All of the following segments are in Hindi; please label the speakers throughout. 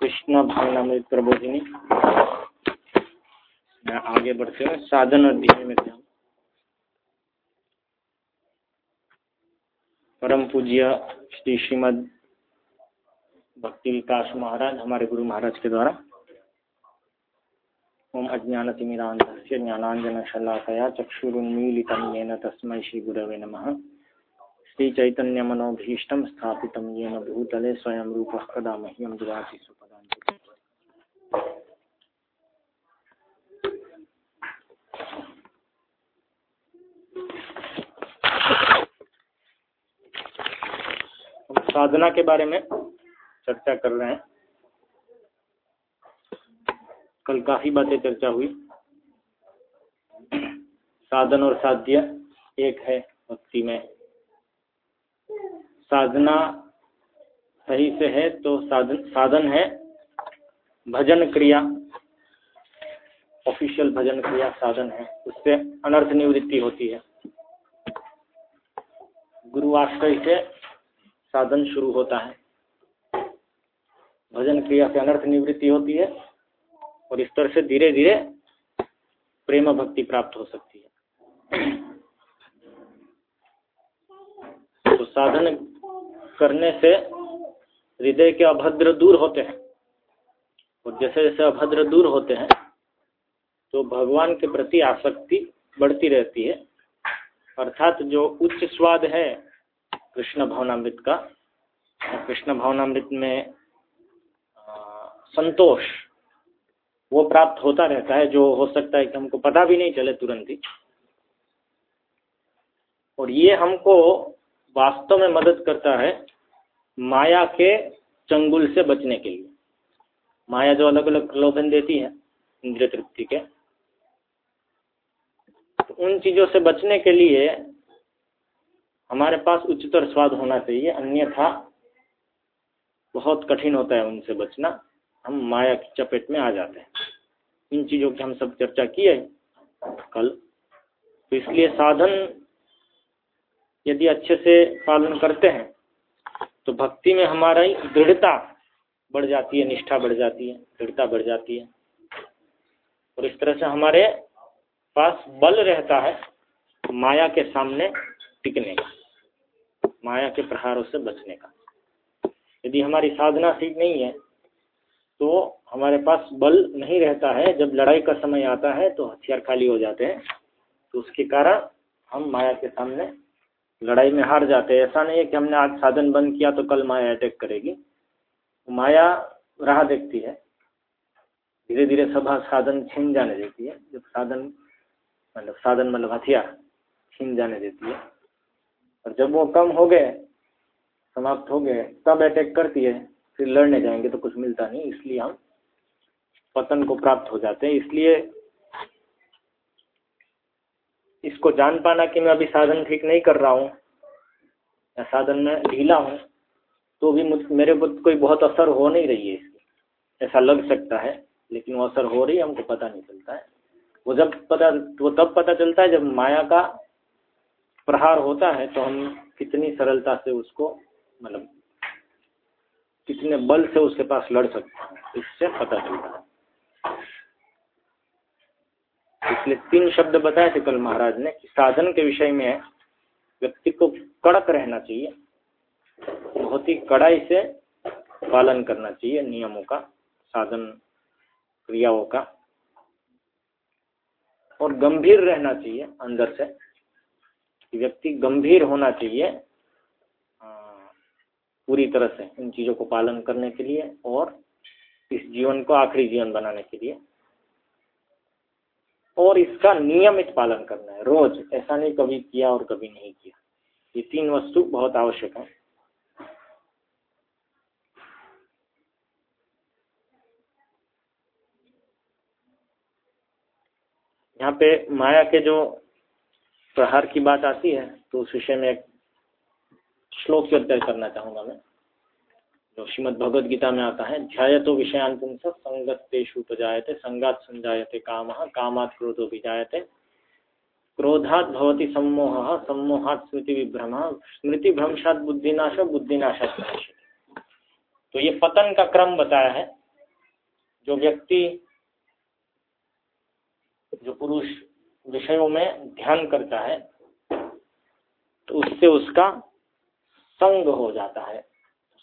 Speaker 1: कृष्ण भावनामृत प्रबोधिनी। आगे बढ़ते हैं। साधन अध्याय में थे परम पूज्य श्री श्रीमद भक्ति विकास महाराज, हमारे गुरु महाराज के द्वारा। ओम अज्ञानतिमिरान्धस्य ज्ञानाञ्जनशलाकया चक्षुरुन्मीलितं येन तस्मै श्रीगुरवे नमः। श्रीचैतन्यमनोभीष्टं स्थापितं येन भूतले स्वयं रूपः कदा मह्यं दुरासि सुपदान्ति साधना के बारे में चर्चा कर रहे हैं। कल काफ़ी बातें चर्चा हुई। साधन और साध्य एक है, भक्ति में साधना सही से है तो साधन साधन है। भजन क्रिया ऑफिशियल भजन क्रिया साधन है। उससे अनर्थ निवृत्ति होती है। गुरु आश्रय से साधन शुरू होता है। भजन क्रिया से अनर्थ निवृत्ति होती है और इस तरह से धीरे धीरे प्रेम भक्ति प्राप्त हो सकती है। तो साधन करने से हृदय के अभद्र दूर होते हैं। और जैसे जैसे अभद्र दूर होते हैं तो भगवान के प्रति आसक्ति बढ़ती रहती है। अर्थात जो उच्च स्वाद है कृष्ण भवनामृत का, कृष्ण भवनामृत में संतोष वो प्राप्त होता रहता है, जो हो सकता है कि हमको पता भी नहीं चले तुरंत ही। और ये हमको वास्तव में मदद करता है माया के चंगुल से बचने के लिए। माया जो अलग अलग प्रलोभन देती है, इंद्रिय तृप्ति के। तो उन चीज़ों से बचने के लिए हमारे पास उच्चतर स्वाद होना चाहिए, अन्यथा बहुत कठिन होता है उनसे बचना। हम माया की चपेट में आ जाते हैं। इन चीज़ों की हम सब चर्चा किए कल। तो इसलिए साधन यदि अच्छे से पालन करते हैं तो भक्ति में हमारी दृढ़ता बढ़ जाती है, निष्ठा बढ़ जाती है, दृढ़ता बढ़ जाती है। और इस तरह से हमारे पास बल रहता है माया के सामने टिकने का, माया के प्रहारों से बचने का। यदि हमारी साधना ठीक नहीं है तो हमारे पास बल नहीं रहता है। जब लड़ाई का समय आता है तो हथियार खाली हो जाते हैं तो उसके कारण हम माया के सामने लड़ाई में हार जाते हैं। ऐसा नहीं है कि हमने आज साधन बंद किया तो कल माया अटैक करेगी। माया राह देखती है। धीरे धीरे सभा साधन छीन जाने देती है। जब साधन मतलब साधन मतलब हथियार छीन जाने देती है। और जब वो कम हो गए, समाप्त हो गए, तब अटैक करती है। फिर लड़ने जाएँगे तो कुछ मिलता नहीं, इसलिए हम पतन को प्राप्त हो जाते हैं। इसलिए इसको जान पाना कि मैं अभी साधन ठीक नहीं कर रहा हूँ, या साधन में ढीला हूँ तो भी मुझ, मेरे पर कोई बहुत असर हो नहीं रही है इसकी। ऐसा लग सकता है, लेकिन वो असर हो रही है, हमको पता नहीं चलता है। वो जब पता, वो तब पता चलता है जब माया का प्रहार होता है तो हम कितनी सरलता से उसको मतलब कितने बल से उसके पास लड़ सकते हैं, इससे पता चलता है। इसलिए तीन शब्द बताए थे कल महाराज ने कि साधन के विषय में व्यक्ति को कड़क रहना चाहिए, बहुत ही कड़ाई से पालन करना चाहिए नियमों का, साधन क्रियाओं का, और गंभीर रहना चाहिए अंदर से व्यक्ति गंभीर होना चाहिए पूरी तरह से इन चीज़ों को पालन करने के लिए और इस जीवन को आखिरी जीवन बनाने के लिए। और इसका नियमित पालन करना है। रोज ऐसा नहीं कभी किया और कभी नहीं किया। ये तीन वस्तु बहुत आवश्यक है। यहाँ पे माया के जो प्रहार की बात आती है तो उस विषय में एक श्लोक चर्चा करना चाहूँगा मैं। जो श्रीमद भगवद गीता में आता है ध्यायतो विषयांपुंस संगतेषु उपजायते, संगात संजायते काम, कामात क्रोधो भी जायते क्रोधात भवती सम्मोह, सम्मोहात स्मृति विभ्रम स्मृति भ्रंशात बुद्धिनाश, बुद्धिनाशात तो ये पतन का क्रम बताया है, जो व्यक्ति, जो पुरुष विषयों में ध्यान करता है तो उससे उसका संग हो जाता है।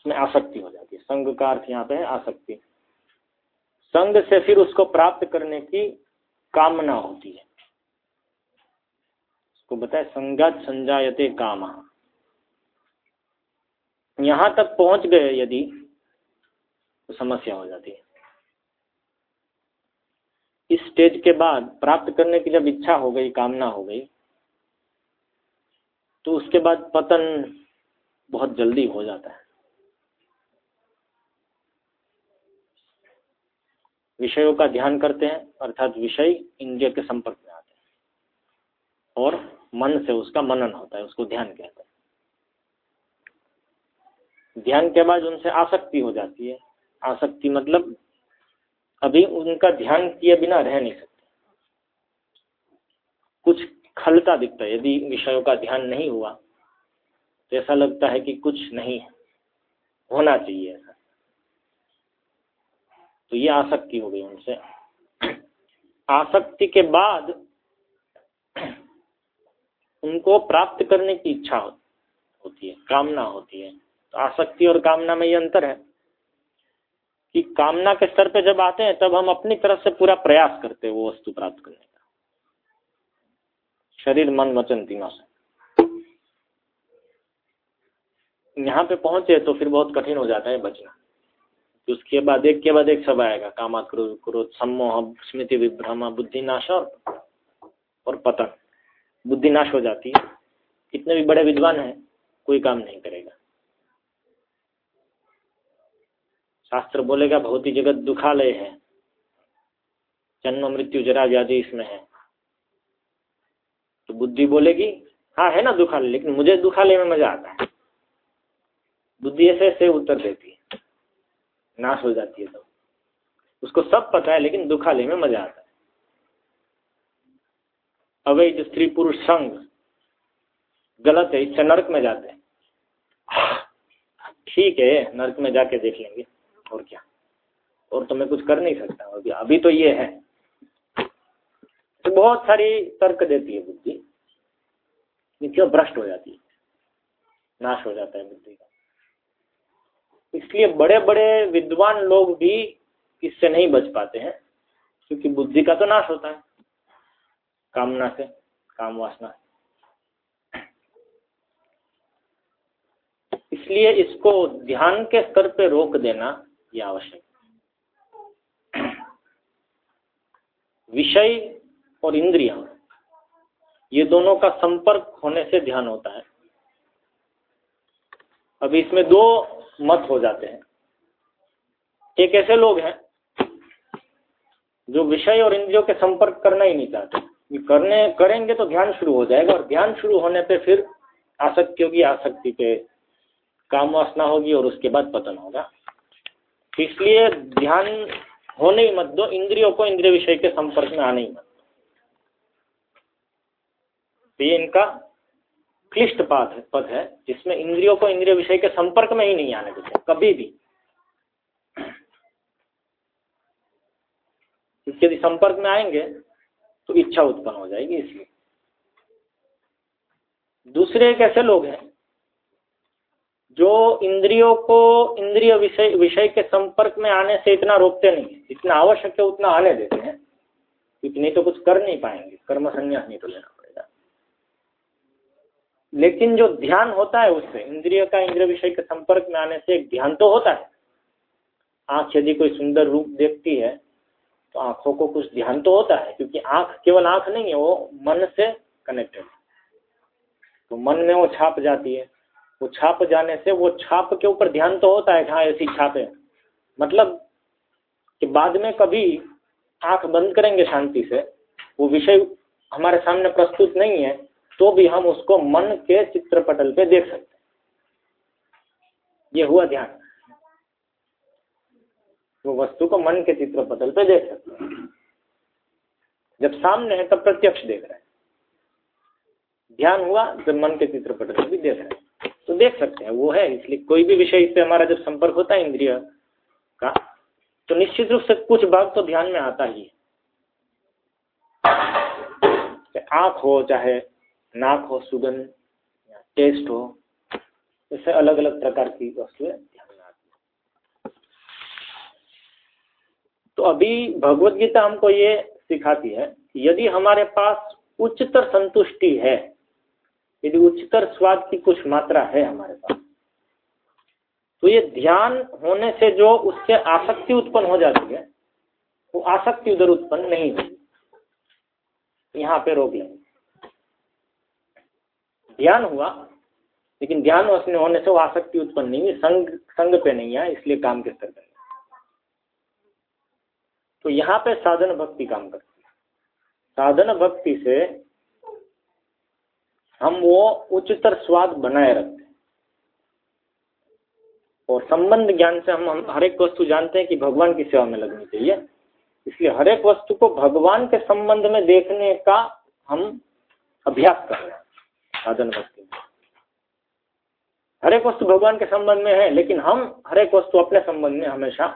Speaker 1: उसमें आसक्ति हो जाती है। संग का अर्थ यहाँ पे है आसक्ति। संग से फिर उसको प्राप्त करने की कामना होती है। उसको बताए संगत संजायते काम। यहाँ तक पहुँच गए यदि तो समस्या हो जाती है। इस स्टेज के बाद प्राप्त करने की जब इच्छा हो गई, कामना हो गई तो उसके बाद पतन बहुत जल्दी हो जाता है। विषयों का ध्यान करते हैं, अर्थात विषय इंद्रिय के संपर्क में आते हैं। और मन से उसका मनन होता है, उसको ध्यान कहते हैं। ध्यान के बाद उनसे आसक्ति हो जाती है। आसक्ति मतलब अभी उनका ध्यान किए बिना रह नहीं सकते। कुछ खलता दिखता है, यदि विषयों का ध्यान नहीं हुआ तो ऐसा लगता है कि कुछ नहीं है होना चाहिए ऐसा। तो ये आसक्ति हो गई उनसे। आसक्ति के बाद उनको प्राप्त करने की इच्छा होती है, कामना होती है। तो आसक्ति और कामना में ये अंतर है कि कामना के स्तर पे जब आते हैं, तब हम अपनी तरफ़ से पूरा प्रयास करते हैं वो वस्तु प्राप्त करने का। शरीर, मन, वचन तीनों से। यहाँ पे पहुँचे तो फिर बहुत कठिन हो जाता है बचना। तो उसके बाद एक के बाद एक सब आएगा, कामा क्रोध क्रोध, सम्मोह, स्मृति, विभ्रम, बुद्धिनाश और और पतन। बुद्धिनाश हो जाती है। कितने भी बड़े विद्वान हैं, कोई काम नहीं करेगा। शास्त्र बोलेगा, भौतिक जगत दुखालय है। जन्म, मृत्यु जरा व्याधि इसमें है। तो बुद्धि बोलेगी हाँ है ना दुखालय, लेकिन मुझे दुखालय में मज़ा आता है। बुद्धि ऐसे ऐसे उत्तर देती है। नाश हो जाती है तो उसको सब पता है, लेकिन दुखालय में मज़ा आता है। अवैध स्त्री पुरुष संग गलत है, इससे नरक में जाते हैं। ठीक है, नरक में जाके देख लेंगे, और क्या। और तो मैं कुछ कर नहीं सकता अभी। अभी तो ये है। तो बहुत सारी तर्क देती है बुद्धि। क्यों भ्रष्ट हो जाती है? नाश हो जाता है बुद्धि का। इसलिए बड़े बड़े विद्वान लोग भी इससे नहीं बच पाते हैं, क्योंकि बुद्धि का तो नाश होता है। कामना से, काम वासना इसलिए इसको ध्यान के स्तर पे रोक देना यह आवश्यक विषय और इंद्रिया, ये दोनों का संपर्क होने से ध्यान होता है। अभी इसमें दो मत हो जाते हैं। एक ऐसे लोग हैं जो विषय और इंद्रियों के संपर्क करना ही नहीं चाहते। करने, करेंगे तो ध्यान शुरू हो जाएगा और ध्यान शुरू होने पे फिर आसक्ति होगी, आसक्ति पे काम वासना होगी और उसके बाद पतन होगा। इसलिए ध्यान होने ही मत दो, इंद्रियों को इंद्रिय विषय के संपर्क में आने ही मत दो। ये इनका क्लिष्ट पाठ है पद है, जिसमें इंद्रियों को इंद्रिय विषय के संपर्क में ही नहीं आने देते, कभी भी। यदि संपर्क में आएँगे तो इच्छा उत्पन्न हो जाएगी इसलिए दूसरे एक ऐसे लोग हैं? जो इंद्रियों को इंद्रिय विषय विषय के संपर्क में आने से इतना रोकते नहीं जितना आवश्यक है, उतना आने देते हैं नहीं तो कुछ कर नहीं पाएँगे, कर्म संन्यास नहीं तो लेना। लेकिन जो ध्यान होता है उससे, इंद्रिय का इंद्रिय विषय के संपर्क में आने से एक ध्यान तो होता है। आँख यदि कोई सुंदर रूप देखती है तो आँखों को कुछ ध्यान तो होता है, क्योंकि आँख केवल आँख नहीं है, वो मन से कनेक्टेड है। तो मन में वो छाप जाती है। वो छाप जाने से वो छाप के ऊपर ध्यान तो होता है हाँ ऐसी छाप मतलब कि बाद में कभी आँख बंद करेंगे शांति से, वो विषय हमारे सामने प्रस्तुत नहीं है तो भी हम उसको मन के चित्रपटल पे देख सकते हैं। ये हुआ ध्यान। वो वस्तु को मन के चित्रपटल पे देख सकते हैं। जब सामने है तब प्रत्यक्ष देख रहे हैं। ध्यान हुआ तो मन के चित्रपट में भी देख रहे हैं। तो देख सकते हैं, वो है, इसलिए कोई भी विषय से हमारा जब संपर्क होता है इंद्रिय का तो निश्चित रूप से कुछ भाग तो ध्यान में आता ही है। आँख हो, चाहे नाक हो, सुगंध या टेस्ट हो इससे अलग अलग प्रकार की वस्तुएँ ध्यान में आती तो अभी भगवत गीता हमको ये सिखाती है यदि हमारे पास उच्चतर संतुष्टि है, यदि उच्चतर स्वाद की कुछ मात्रा है हमारे पास तो ये ध्यान होने से जो उससे आसक्ति उत्पन्न हो जाती है, वो आसक्ति उधर उत्पन्न नहीं होगी यहाँ पे रोक लेंगे ध्यान हुआ लेकिन ज्ञान ध्यान होने से वो आसक्ति उत्पन्न नहीं हुई संग संग पे नहीं आया इसलिए काम के स्तर पर तो यहाँ पे साधन भक्ति काम करती है। साधन भक्ति से हम वो उच्चतर स्वाद बनाए रखते हैं। और संबंध ज्ञान से हम, हम हर एक वस्तु जानते हैं कि भगवान की सेवा में लगनी चाहिए। इसलिए हर एक वस्तु को भगवान के संबंध में देखने का हम अभ्यास कर रहे हैं। साधन भक्ति। में हर एक वस्तु भगवान के संबंध में है, लेकिन हम हर एक वस्तु अपने संबंध में हमेशा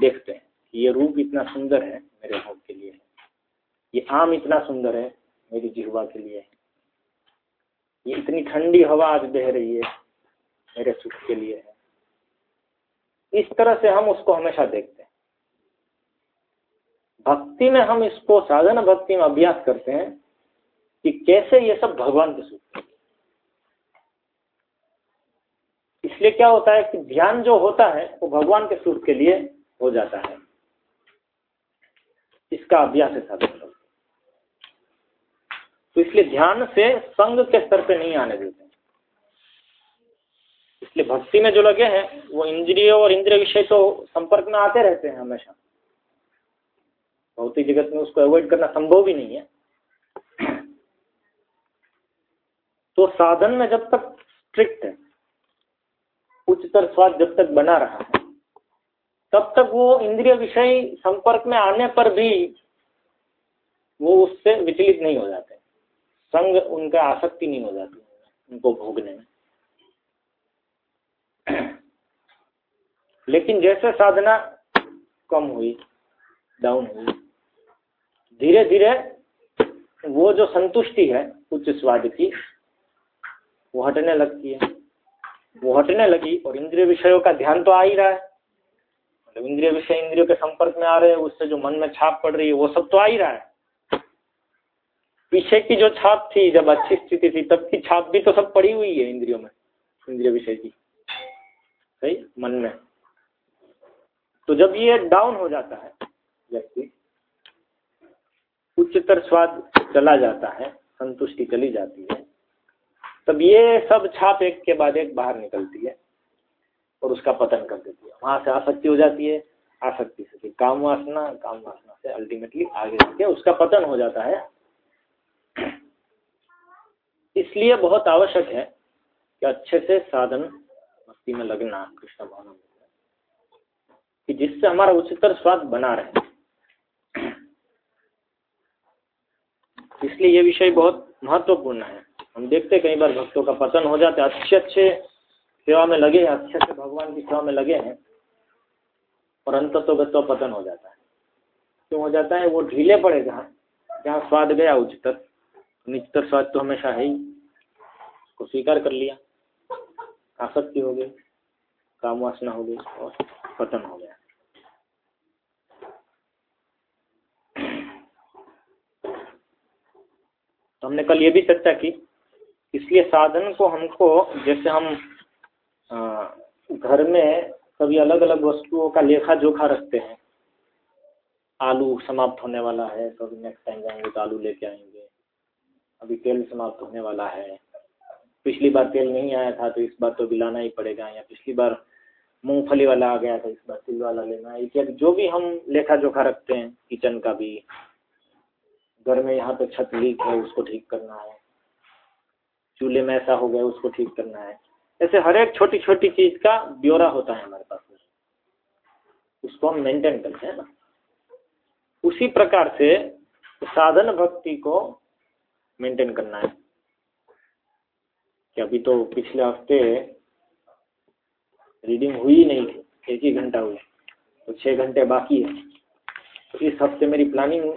Speaker 1: देखते हैं कि ये रूप इतना सुंदर है मेरे भोग के लिए। ये आम इतना सुंदर है मेरी जिहवा के लिए। ये इतनी ठंडी हवा आज बह रही है मेरे सुख के लिए है। इस तरह से हम उसको हमेशा देखते हैं। भक्ति में हम इसको साधन भक्ति में अभ्यास करते हैं कि कैसे ये सब भगवान के सुख इसलिए क्या होता है कि ध्यान जो होता है, वो भगवान के सुख के लिए हो जाता है। इसका अभ्यास है साधन तो इसलिए ध्यान से संग के स्तर पे नहीं आने देते इसलिए भक्ति में जो लगे हैं, वो इंद्रिय और इंद्रिय विषय तो संपर्क में आते रहते हैं हमेशा। भौतिक जगत में उसको अवॉइड करना संभव भी नहीं है। तो साधन में जब तक स्ट्रिक्ट है, उच्चतर स्वाद जब तक बना रहा है, तब तक वो इंद्रिय विषय संपर्क में आने पर भी वो उससे विचलित नहीं हो जाते। संग उनका आसक्ति नहीं हो जाती, उनको भोगने में। लेकिन जैसे साधना कम हुई डाउन हुई धीरे धीरे वो जो संतुष्टि है उच्च स्वाद की वो हटने लगती है। वो हटने लगी और इंद्रिय विषयों का ध्यान तो आ ही रहा है। मतलब इंद्रिय विषय इंद्रियों के संपर्क में आ रहे हैं, उससे जो मन में छाप पड़ रही है, वो सब तो आ ही रहा है। पीछे की जो छाप थी, जब अच्छी स्थिति थी, तब की छाप भी तो सब पड़ी हुई है इंद्रियों में, इंद्रिय विषय की। सही? मन में। तो जब ये डाउन हो जाता है, व्यक्ति, उच्चतर स्वाद चला जाता है, संतुष्टि चली जाती है तब ये सब छाप एक के बाद एक बाहर निकलती है और उसका पतन कर देती है। वहाँ से आसक्ति हो जाती है, आसक्ति से काम वासना काम वासना से अल्टीमेटली आगे जाके उसका पतन हो जाता है। इसलिए बहुत आवश्यक है कि अच्छे से साधन भक्ति में लगना, कृष्ण भावना कि जिससे हमारा उच्चतर स्वाद बना रहे। इसलिए ये विषय बहुत महत्वपूर्ण है। हम देखते कई बार भक्तों का पतन हो जाता है। अच्छे अच्छे सेवा में लगे हैं, अच्छे से भगवान की सेवा में लगे हैं, और अंत तो पतन हो जाता है। क्यों हो जाता है? वो ढीले पड़े जहाँ जहाँ स्वाद गया, उच्चतर। निचतर स्वाद तो हमेशा है ही। को स्वीकार कर लिया। आसक्ति हो गई, काम वासना हो गई, और पतन हो गया। तो हमने कल ये भी चर्चा की इसलिए साधन को हमको, जैसे हम घर में कभी अलग अलग वस्तुओं का लेखा जोखा रखते हैं। आलू समाप्त होने वाला है तो अभी नेक्स्ट टाइम जाएँगे तो आलू लेके आएँगे। अभी तेल समाप्त होने वाला है। पिछली बार तेल नहीं आया था तो इस बार तो बिलाना ही पड़ेगा, या पिछली बार मूंगफली वाला आ गया था, इस बार तिल वाला लेना है। इत्यादि जो भी हम लेखा जोखा रखते हैं, किचन का भी, घर में यहाँ पे छत लीक है, उसको ठीक करना है। चूल्हे में ऐसा हो गया, उसको ठीक करना है। ऐसे हर एक छोटी छोटी चीज़ का ब्यौरा होता है हमारे पास उसको हम मेंटेन करते हैं ना। उसी प्रकार से साधन भक्ति को मेंटेन करना है। कि अभी तो पिछले हफ़्ते रीडिंग हुई नहीं थी, एक ही घंटा हुई। तो छः घंटे बाकी है। तो इस हफ़्ते मेरी प्लानिंग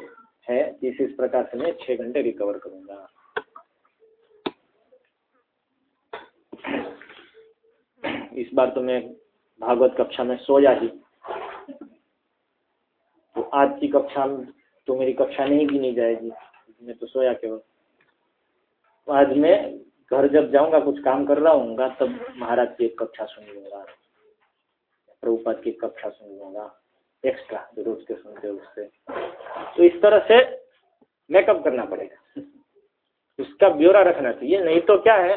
Speaker 1: है कि इस इस प्रकार से मैं छः घंटे रिकवर करूँगा। इस बार तो मैं भागवत कक्षा में सोया ही। तो आज की कक्षा तो मेरी कक्षा नहीं गिनी जाएगी, मैं तो सोया केवल तो आज मैं घर जब जाऊँगा, कुछ काम कर रहा हूँ तब महाराज की एक कक्षा सुन लूँगा, प्रभुपाद की कक्षा सुन लूँगा एक्स्ट्रा जो रोज के सुनते उससे। तो इस तरह से मेकअप करना पड़ेगा। उसका ब्यौरा रखना चाहिए, नहीं तो क्या है,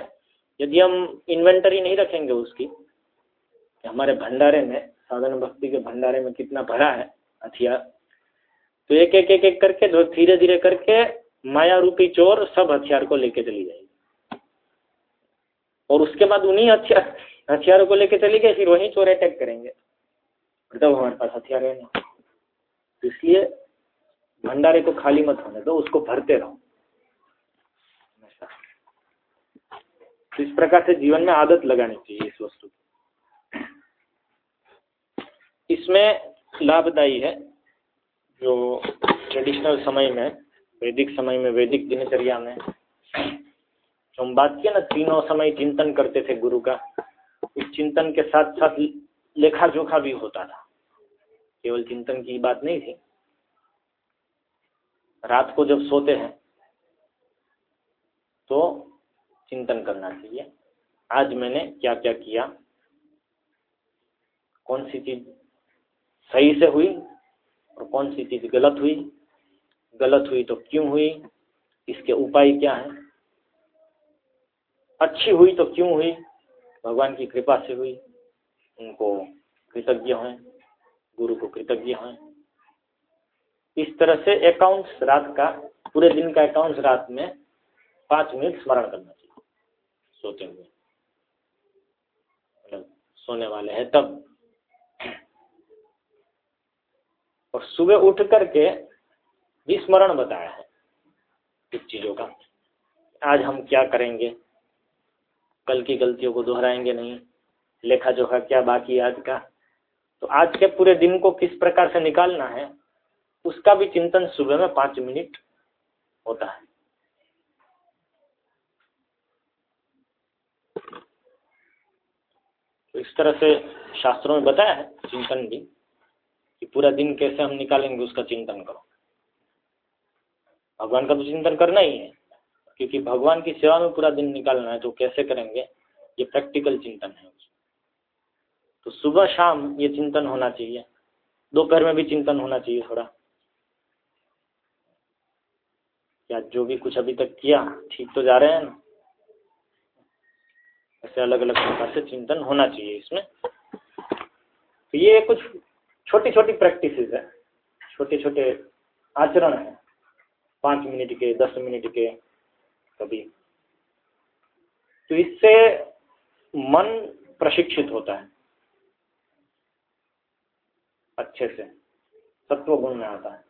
Speaker 1: यदि हम इन्वेंटरी नहीं रखेंगे उसकी हमारे भंडारे में, साधन भक्ति के भंडारे में कितना भरा है हथियार तो एक एक एक एक करके धीरे धीरे करके माया रूपी चोर सब हथियार को लेके चली जाएगी। और उसके बाद उन्हीं हथियार हथियारों को लेके चली गए फिर वही चोर अटैक करेंगे। तब हमारे पास हथियार है ना। तो इसलिए भंडारे को खाली मत होने दो, उसको भरते रहो। तो इस प्रकार से जीवन में आदत लगानी चाहिए इस वस्तु इसमें लाभदायी है जो ट्रेडिशनल समय में, वैदिक समय में, वैदिक दिनचर्या में, जो हम बात किया ना, तीनों समय चिंतन करते थे गुरु का, उस चिंतन के साथ साथ लेखा जोखा भी होता था। केवल चिंतन की बात नहीं थी। रात को जब सोते हैं तो चिंतन करना चाहिए। आज मैंने क्या क्या किया? कौन सी चीज़ सही से हुई? और कौन सी चीज़ गलत हुई? गलत हुई तो क्यों हुई? इसके उपाय क्या है? अच्छी हुई तो क्यों हुई? भगवान की कृपा से हुई। उनको कृतज्ञ हैं। गुरु को कृतज्ञ हैं। इस तरह से अकाउंट्स रात का, पूरे दिन का अकाउंट्स रात में पाँच मिनट स्मरण करना चाहिए। सोते हुए। मतलब सोने वाले हैं तब। और सुबह उठ करके भी स्मरण बताया है कुछ चीज़ों का। आज हम क्या करेंगे? कल की गलतियों को दोहराएँगे नहीं। लेखा जोखा क्या बाकी आज का? तो आज के पूरे दिन को किस प्रकार से निकालना है, उसका भी चिंतन सुबह में पाँच मिनट होता है। तो इस तरह से शास्त्रों में बताया है, चिंतन भी। कि पूरा दिन कैसे हम निकालेंगे उसका चिंतन करो। भगवान का तो चिंतन करना ही है, क्योंकि भगवान की सेवा में पूरा दिन निकालना है तो कैसे करेंगे? ये प्रैक्टिकल चिंतन है तो सुबह शाम ये चिंतन होना चाहिए, दोपहर में भी चिंतन होना चाहिए थोड़ा। क्या जो भी कुछ अभी तक किया, ठीक तो जा रहे हैं ना? ऐसे अलग अलग प्रकार से चिंतन होना चाहिए इसमें। तो ये कुछ छोटी छोटी प्रैक्टिस है। छोटे छोटे आचरण है। पाँच मिनट के, दस मिनट के कभी। तो इससे मन प्रशिक्षित होता है। अच्छे से। सत्व गुण में आता है।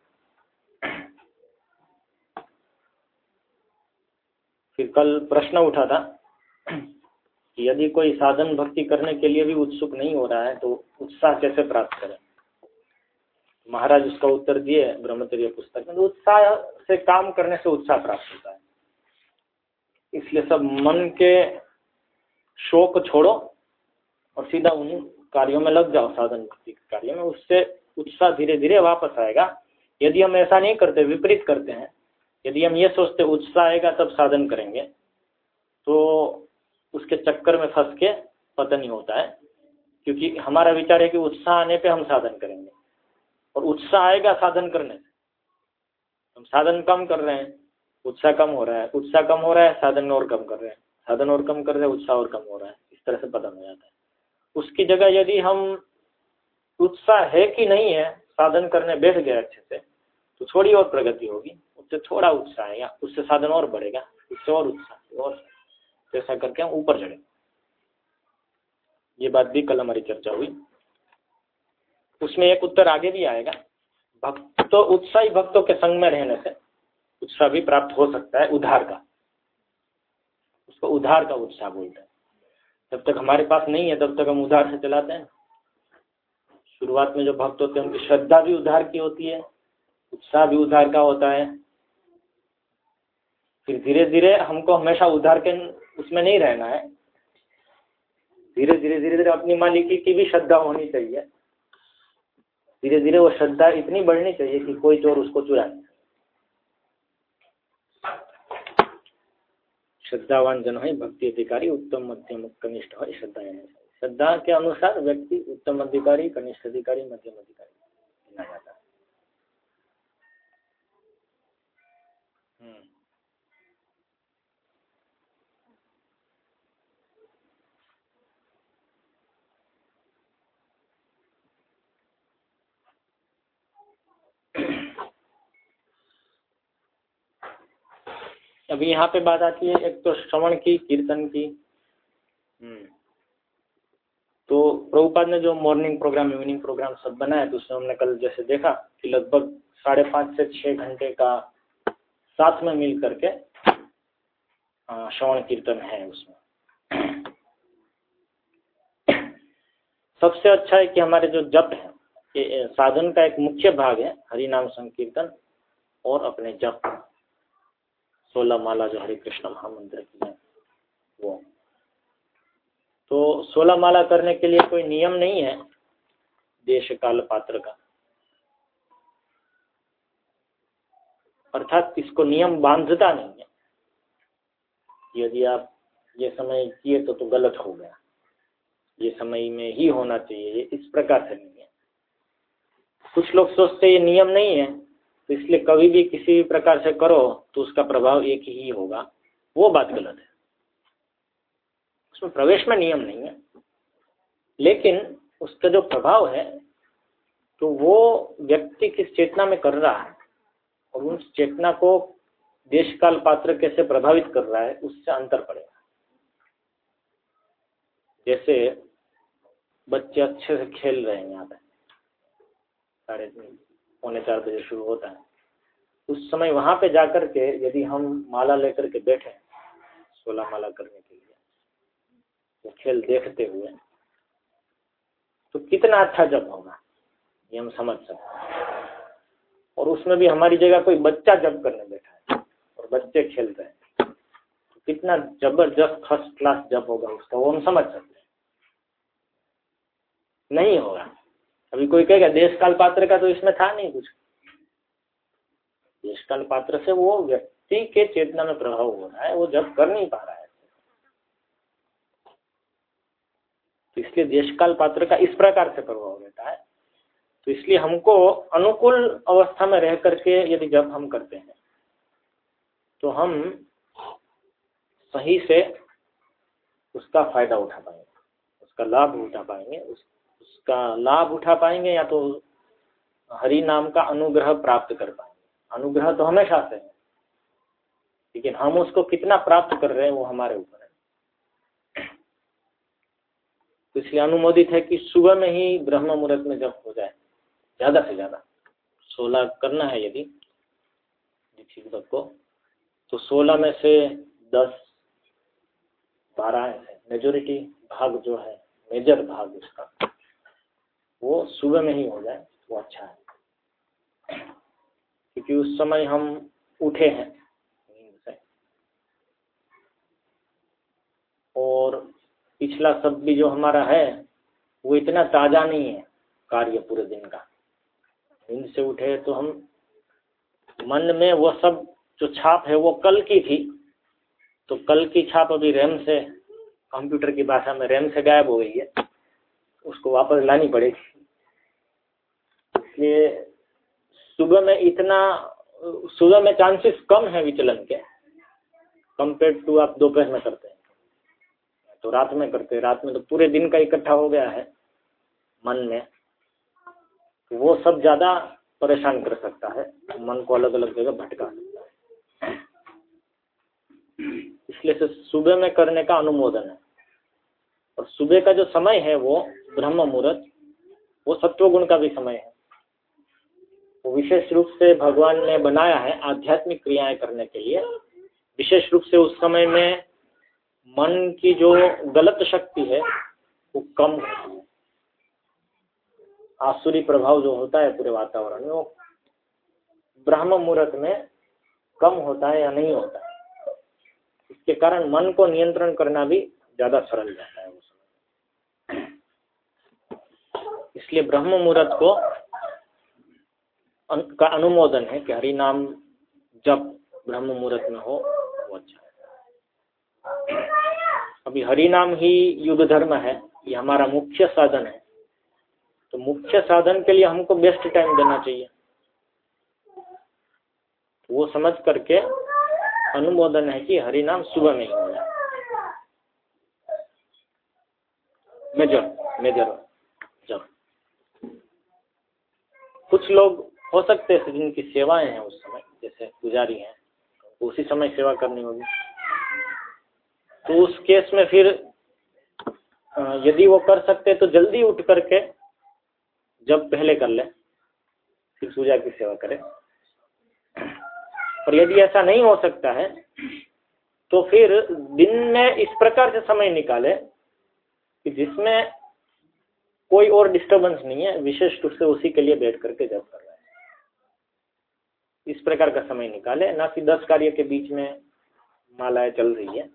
Speaker 1: फिर कल प्रश्न उठा था कि यदि कोई साधन भक्ति करने के लिए भी उत्सुक नहीं हो रहा है तो उत्साह कैसे प्राप्त करें? महाराज उसका उत्तर दिए, ब्रह्मचर्य पुस्तक में तो उत्साह से काम करने से उत्साह प्राप्त होता है। इसलिए सब मन के शोक छोड़ो और सीधा उन कार्यों में लग जाओ, साधन भक्ति के कार्य में। उससे उत्साह धीरे धीरे वापस आएगा। यदि हम ऐसा नहीं करते, विपरीत करते हैं, यदि हम ये सोचते उत्साह आएगा, तब साधन करेंगे। तो उसके चक्कर में फंस के पतन ही होता है, क्योंकि हमारा विचार है कि उत्साह आने पे हम साधन करेंगे। और उत्साह आएगा साधन करने से। हम साधन कम कर रहे हैं, उत्साह कम हो रहा है। उत्साह कम हो रहा है, साधन और कम कर रहे हैं। साधन और कम कर रहे हैं, उत्साह और कम हो रहा है। इस तरह से पता हो जाता है। उसकी जगह यदि हम उत्साह है कि नहीं है, साधन करने बैठ गए अच्छे से तो थोड़ी और प्रगति होगी। उससे थोड़ा उत्साह या उससे साधन और बढ़ेगा, उससे और उत्साह, और ऐसा करके हम ऊपर चढ़े ये बात भी कल हमारी चर्चा हुई। उसमें एक उत्तर आगे भी आएगा। भक्तों, उत्साही भक्तों के संग में रहने से उत्साह भी प्राप्त हो सकता है, उधार का। उसको उधार का उत्साह बोलते हैं। जब तक हमारे पास नहीं है, तब तक हम उधार से चलाते हैं। शुरुआत में जो भक्त होते हैं, उनकी श्रद्धा भी उधार की होती है, उत्साह भी उधार का होता है। फिर धीरे धीरे हमको हमेशा उधार के उसमें नहीं रहना है। धीरे धीरे धीरे धीरे अपनी मालिकी की भी श्रद्धा होनी चाहिए। धीरे धीरे वो श्रद्धा इतनी बढ़नी चाहिए कि कोई चोर उसको चुरा श्रद्धावान जन है, भक्ति अधिकारी, उत्तम मध्यम कनिष्ठ है श्रद्धा श्रद्धा के अनुसार व्यक्ति उत्तम अधिकारी, कनिष्ठ अधिकारी, मध्यम अधिकारी जाता है। अभी यहाँ पे बात आती है एक तो श्रवण की कीर्तन की हम्म। तो प्रभुपाद ने जो मॉर्निंग प्रोग्राम इवनिंग प्रोग्राम सब बनाया तो उसमें हमने कल जैसे देखा कि लगभग साढ़े पाँच से छः घंटे का साथ में मिल करके श्रवण कीर्तन है उसमें सबसे अच्छा है कि हमारे जो जप है साधन का एक मुख्य भाग है हरि नाम संकीर्तन और अपने जप। सोलह माला जो हरे कृष्ण महामंत्र की है, वो। तो सोलह माला करने के लिए कोई नियम नहीं है देश काल पात्र का। अर्थात इसको नियम बांधता नहीं है। यदि आप ये समय किए तो तो गलत हो गया। ये समय में ही होना चाहिए इस प्रकार से नहीं। कुछ लोग सोचते ये नियम नहीं है तो इसलिए कभी भी किसी भी प्रकार से करो तो उसका प्रभाव एक ही होगा। वो बात गलत है। उसमें प्रवेश में नियम नहीं है। लेकिन उसका जो प्रभाव है तो वो व्यक्ति किस चेतना में कर रहा है और उस चेतना को देश काल पात्र कैसे प्रभावित कर रहा है, उससे अंतर पड़ेगा। जैसे बच्चे अच्छे से खेल रहे हैं यहाँ पे। साढ़े पौने चार बजे शुरू होता है। उस समय वहाँ पे जाकर के यदि हम माला लेकर के बैठे सोलह माला करने के लिए, वो खेल देखते हुए तो कितना अच्छा जब होगा, ये हम समझ सकते हैं। और उसमें भी हमारी जगह कोई बच्चा जब करने बैठा है और बच्चे खेल रहे हैं तो कितना ज़बरदस्त फ़र्स्ट क्लास जब होगा उसका, वो हम समझ सकते हैं। नहीं होगा। अभी कोई कहेगा देश काल पात्र का तो इसमें था नहीं कुछ। देश काल पात्र से वो व्यक्ति के चेतना में प्रभाव हो रहा है, वो जब कर नहीं पा रहा है। तो इसलिए देश काल पात्र का इस प्रकार से प्रभाव रहता है। तो इसलिए हमको अनुकूल अवस्था में रह करके यदि जब हम करते हैं तो हम सही से उसका फ़ायदा उठा पाएँगे, उसका लाभ उठा पाएँगे, उस उसका लाभ उठा पाएँगे या तो हरि नाम का अनुग्रह प्राप्त कर पाएँगे। अनुग्रह तो हमेशा से है। लेकिन हम उसको कितना प्राप्त कर रहे हैं वो हमारे ऊपर है। तो इसलिए अनुमोदित है कि सुबह में ही ब्रह्म मुहूर्त में जब हो जाए, ज़्यादा से ज़्यादा। सोलह करना है यदि, दीक्षित भक्त को तो सोलह में से दस, बारह मेजोरिटी भाग जो है, मेजर भाग उसका वो सुबह में ही हो जाए वो अच्छा है। क्योंकि उस समय हम उठे हैं और पिछला सब भी जो हमारा है, वो इतना ताज़ा नहीं है कार्य पूरे दिन का। नींद से उठे तो हम मन में वो सब जो छाप है, वो कल की थी। तो कल की छाप अभी रैम से, कंप्यूटर की भाषा में रैम से गायब हो गई है। उसको वापस लानी पड़ेगी। इसलिए सुबह में इतना, सुबह में चांसेस कम है विचलन के कंपेयर टू आप दोपहर में करते हैं। तो रात में करते हैं। रात में तो पूरे दिन का इकट्ठा हो गया है, मन में। तो वो सब ज़्यादा परेशान कर सकता है। मन को अलग अलग जगह भटका सकता है। इसलिए से सुबह में करने का अनुमोदन है। और सुबह का जो समय है वो ब्रह्म मुहूर्त, वो सत्व गुण का भी समय है। विशेष रूप से भगवान ने बनाया है आध्यात्मिक क्रियाएँ करने के लिए। विशेष रूप से उस समय में मन की जो गलत शक्ति है, वो कम आसुरी प्रभाव जो होता है पूरे वातावरण में, वो ब्रह्म मुहूर्त में कम होता है या नहीं होता है। इसके कारण मन को नियंत्रण करना भी ज़्यादा सरल जाता है उस इसलिए ब्रह्म मुहूर्त को का अनुमोदन है कि हरि नाम जब ब्रह्म मुहूर्त में हो, वो अच्छा है। अभी हरि नाम ही युग धर्म है, ये हमारा मुख्य साधन है। तो मुख्य साधन के लिए हमको बेस्ट टाइम देना चाहिए। वो समझ करके अनुमोदन है कि हरि नाम सुबह में ही हो जाए। मेजर मेजर, जब। कुछ लोग हो सकते हैं जिनकी सेवाएँ हैं उस समय, जैसे पुजारी हैं उसी समय सेवा करनी होगी। तो उस केस में फिर यदि वो कर सकते हैं तो जल्दी उठ करके जब पहले कर ले, फिर पूजा की सेवा करें। और यदि ऐसा नहीं हो सकता है तो फिर दिन में इस प्रकार से समय निकाले कि जिसमें कोई और डिस्टरबेंस नहीं है, विशेष रूप से उसी के लिए बैठ करके जब कर। इस प्रकार का समय निकाले, ना कि दस कार्य के बीच में मालाएँ चल रही है,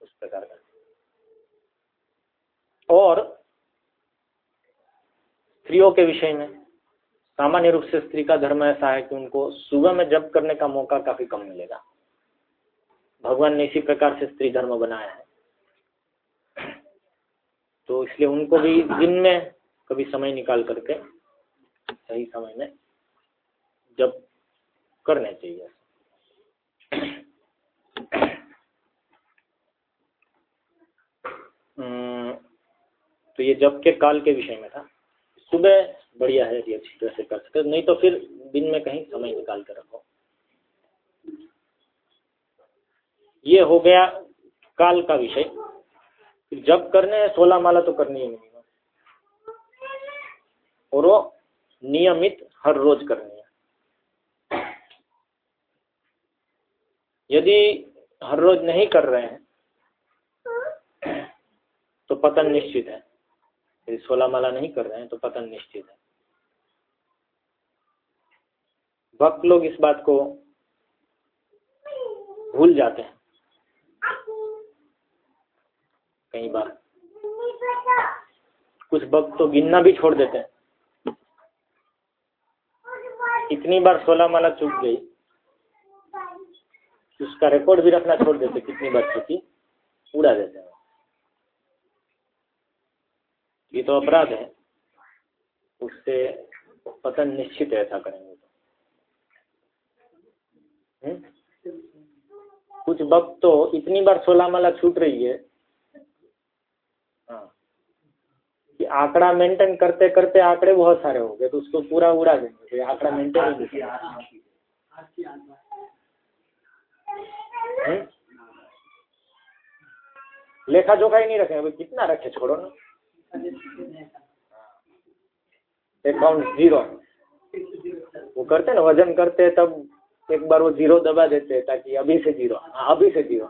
Speaker 1: उस प्रकार का। और स्त्रियों के विषय में, सामान्य रूप से स्त्री का धर्म ऐसा है कि उनको सुबह में जप करने का मौका काफ़ी कम मिलेगा। भगवान ने इसी प्रकार से स्त्री धर्म बनाया है। तो इसलिए उनको भी दिन में कभी समय निकाल करके, सही समय में जब करने चाहिए। हम्म, तो ये जब के काल के विषय में था। सुबह बढ़िया है ये अच्छी तरह से कर सकते नहीं तो फिर दिन में कहीं समय निकाल कर रखो। ये हो गया काल का विषय। जब करने हैं सोलह माला तो करनी है मिनिमम और वो नियमित हर रोज करनी है यदि हर रोज नहीं कर रहे हैं तो पतन निश्चित है। यदि सोलह माला नहीं कर रहे हैं तो पतन निश्चित है। भक्त लोग इस बात को भूल जाते हैं। कई बार कुछ भक्त तो गिनना भी छोड़ देते हैं। कितनी बार सोलह माला चुक गई उसका रिकॉर्ड भी रखना छोड़ देते, कितनी बार चुकी? उड़ा देते हैं। ये तो अपराध है। उससे पतन निश्चित ऐसा करेंगे तो। हुँ? कुछ वक्त तो इतनी बार सोलह माला छूट रही है। हाँ। कि आंकड़ा मेंटेन करते करते आंकड़े बहुत सारे हो गए तो उसको पूरा उड़ा देंगे। तो आंकड़ा मेंटेन लेखा जोखा ही नहीं रखे अभी कितना रखे छोड़ो ना। अकाउंट ज़ीरो वो करते ना, वज़न करते तब एक बार वो ज़ीरो दबा देते ताकि अभी से ज़ीरो हाँ अभी से ज़ीरो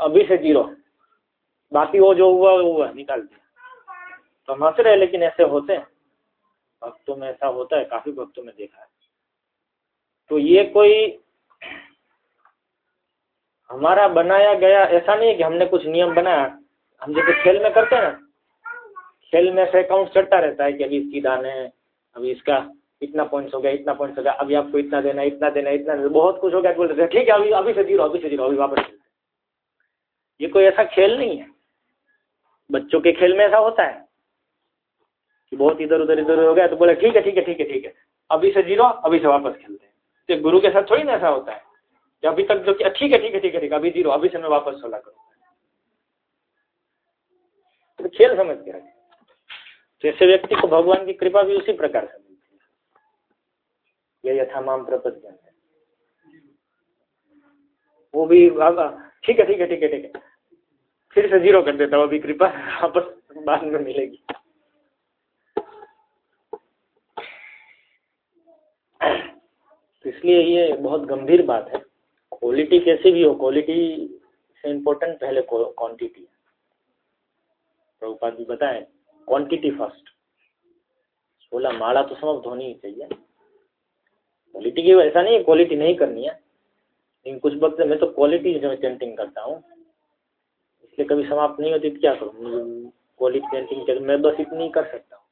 Speaker 1: अभी से ज़ीरो बाकी वो जो हुआ, वो हुआ, निकाल दिया। तो हम हंस रहे, लेकिन ऐसे होते हैं। भक्तों में ऐसा होता है, काफ़ी भक्तों में देखा है। तो ये कोई हमारा बनाया गया, ऐसा नहीं है कि हमने कुछ नियम बनाया। हम जैसे खेल में करते हैं ना, खेल में से अकाउंट चढ़ता रहता है कि अभी इसकी दान है, अभी इसका इतना पॉइंट्स हो गया, इतना पॉइंट्स हो गया, अभी आपको इतना देना इतना देना इतना देना बहुत कुछ हो गया, बोल रहे ठीक है, अभी अभी से ज़ीरो, अभी से ज़ीरो, अभी वापस खेलते ये कोई ऐसा खेल नहीं है। बच्चों के खेल में ऐसा होता है कि बहुत इधर उधर इधर हो गया तो बोले, ठीक है ठीक है ठीक है ठीक है। अभी से ज़ीरो, अभी से वापस खेलते हैं। तो गुरु के साथ थोड़ी ना ऐसा होता है कि अभी तक जो ठीक है ठीक है ठीक है ठीक है, अभी ज़ीरो, अभी से मैं वापस सोलह करूँगा तो खेल समझ के रखें। तो ऐसे व्यक्ति को भगवान की कृपा भी उसी प्रकार से मिलती है। यह यथामाम प्रपद्य है। वो भी ठीक है ठीक है ठीक है ठीक है। फिर से ज़ीरो कर देता हूँ, अभी कृपा वापस बाद में मिलेगी तो इसलिए ये बहुत गंभीर बात है। क्वालिटी कैसी भी हो क्वालिटी से इम्पोर्टेंट पहले क्वांटिटी है। प्रभुपाद भी बताए क्वांटिटी फ़र्स्ट बोला माला तो समाप्त होनी ही चाहिए। क्वालिटी की ऐसा नहीं है क्वालिटी नहीं करनी है। लेकिन कुछ वक्त मैं तो क्वालिटी जो पेंटिंग करता हूँ। इसलिए कभी समाप्त नहीं होती तो क्या करूँ? क्वालिटी पेंटिंग मैं बस इतनी कर सकता हूँ।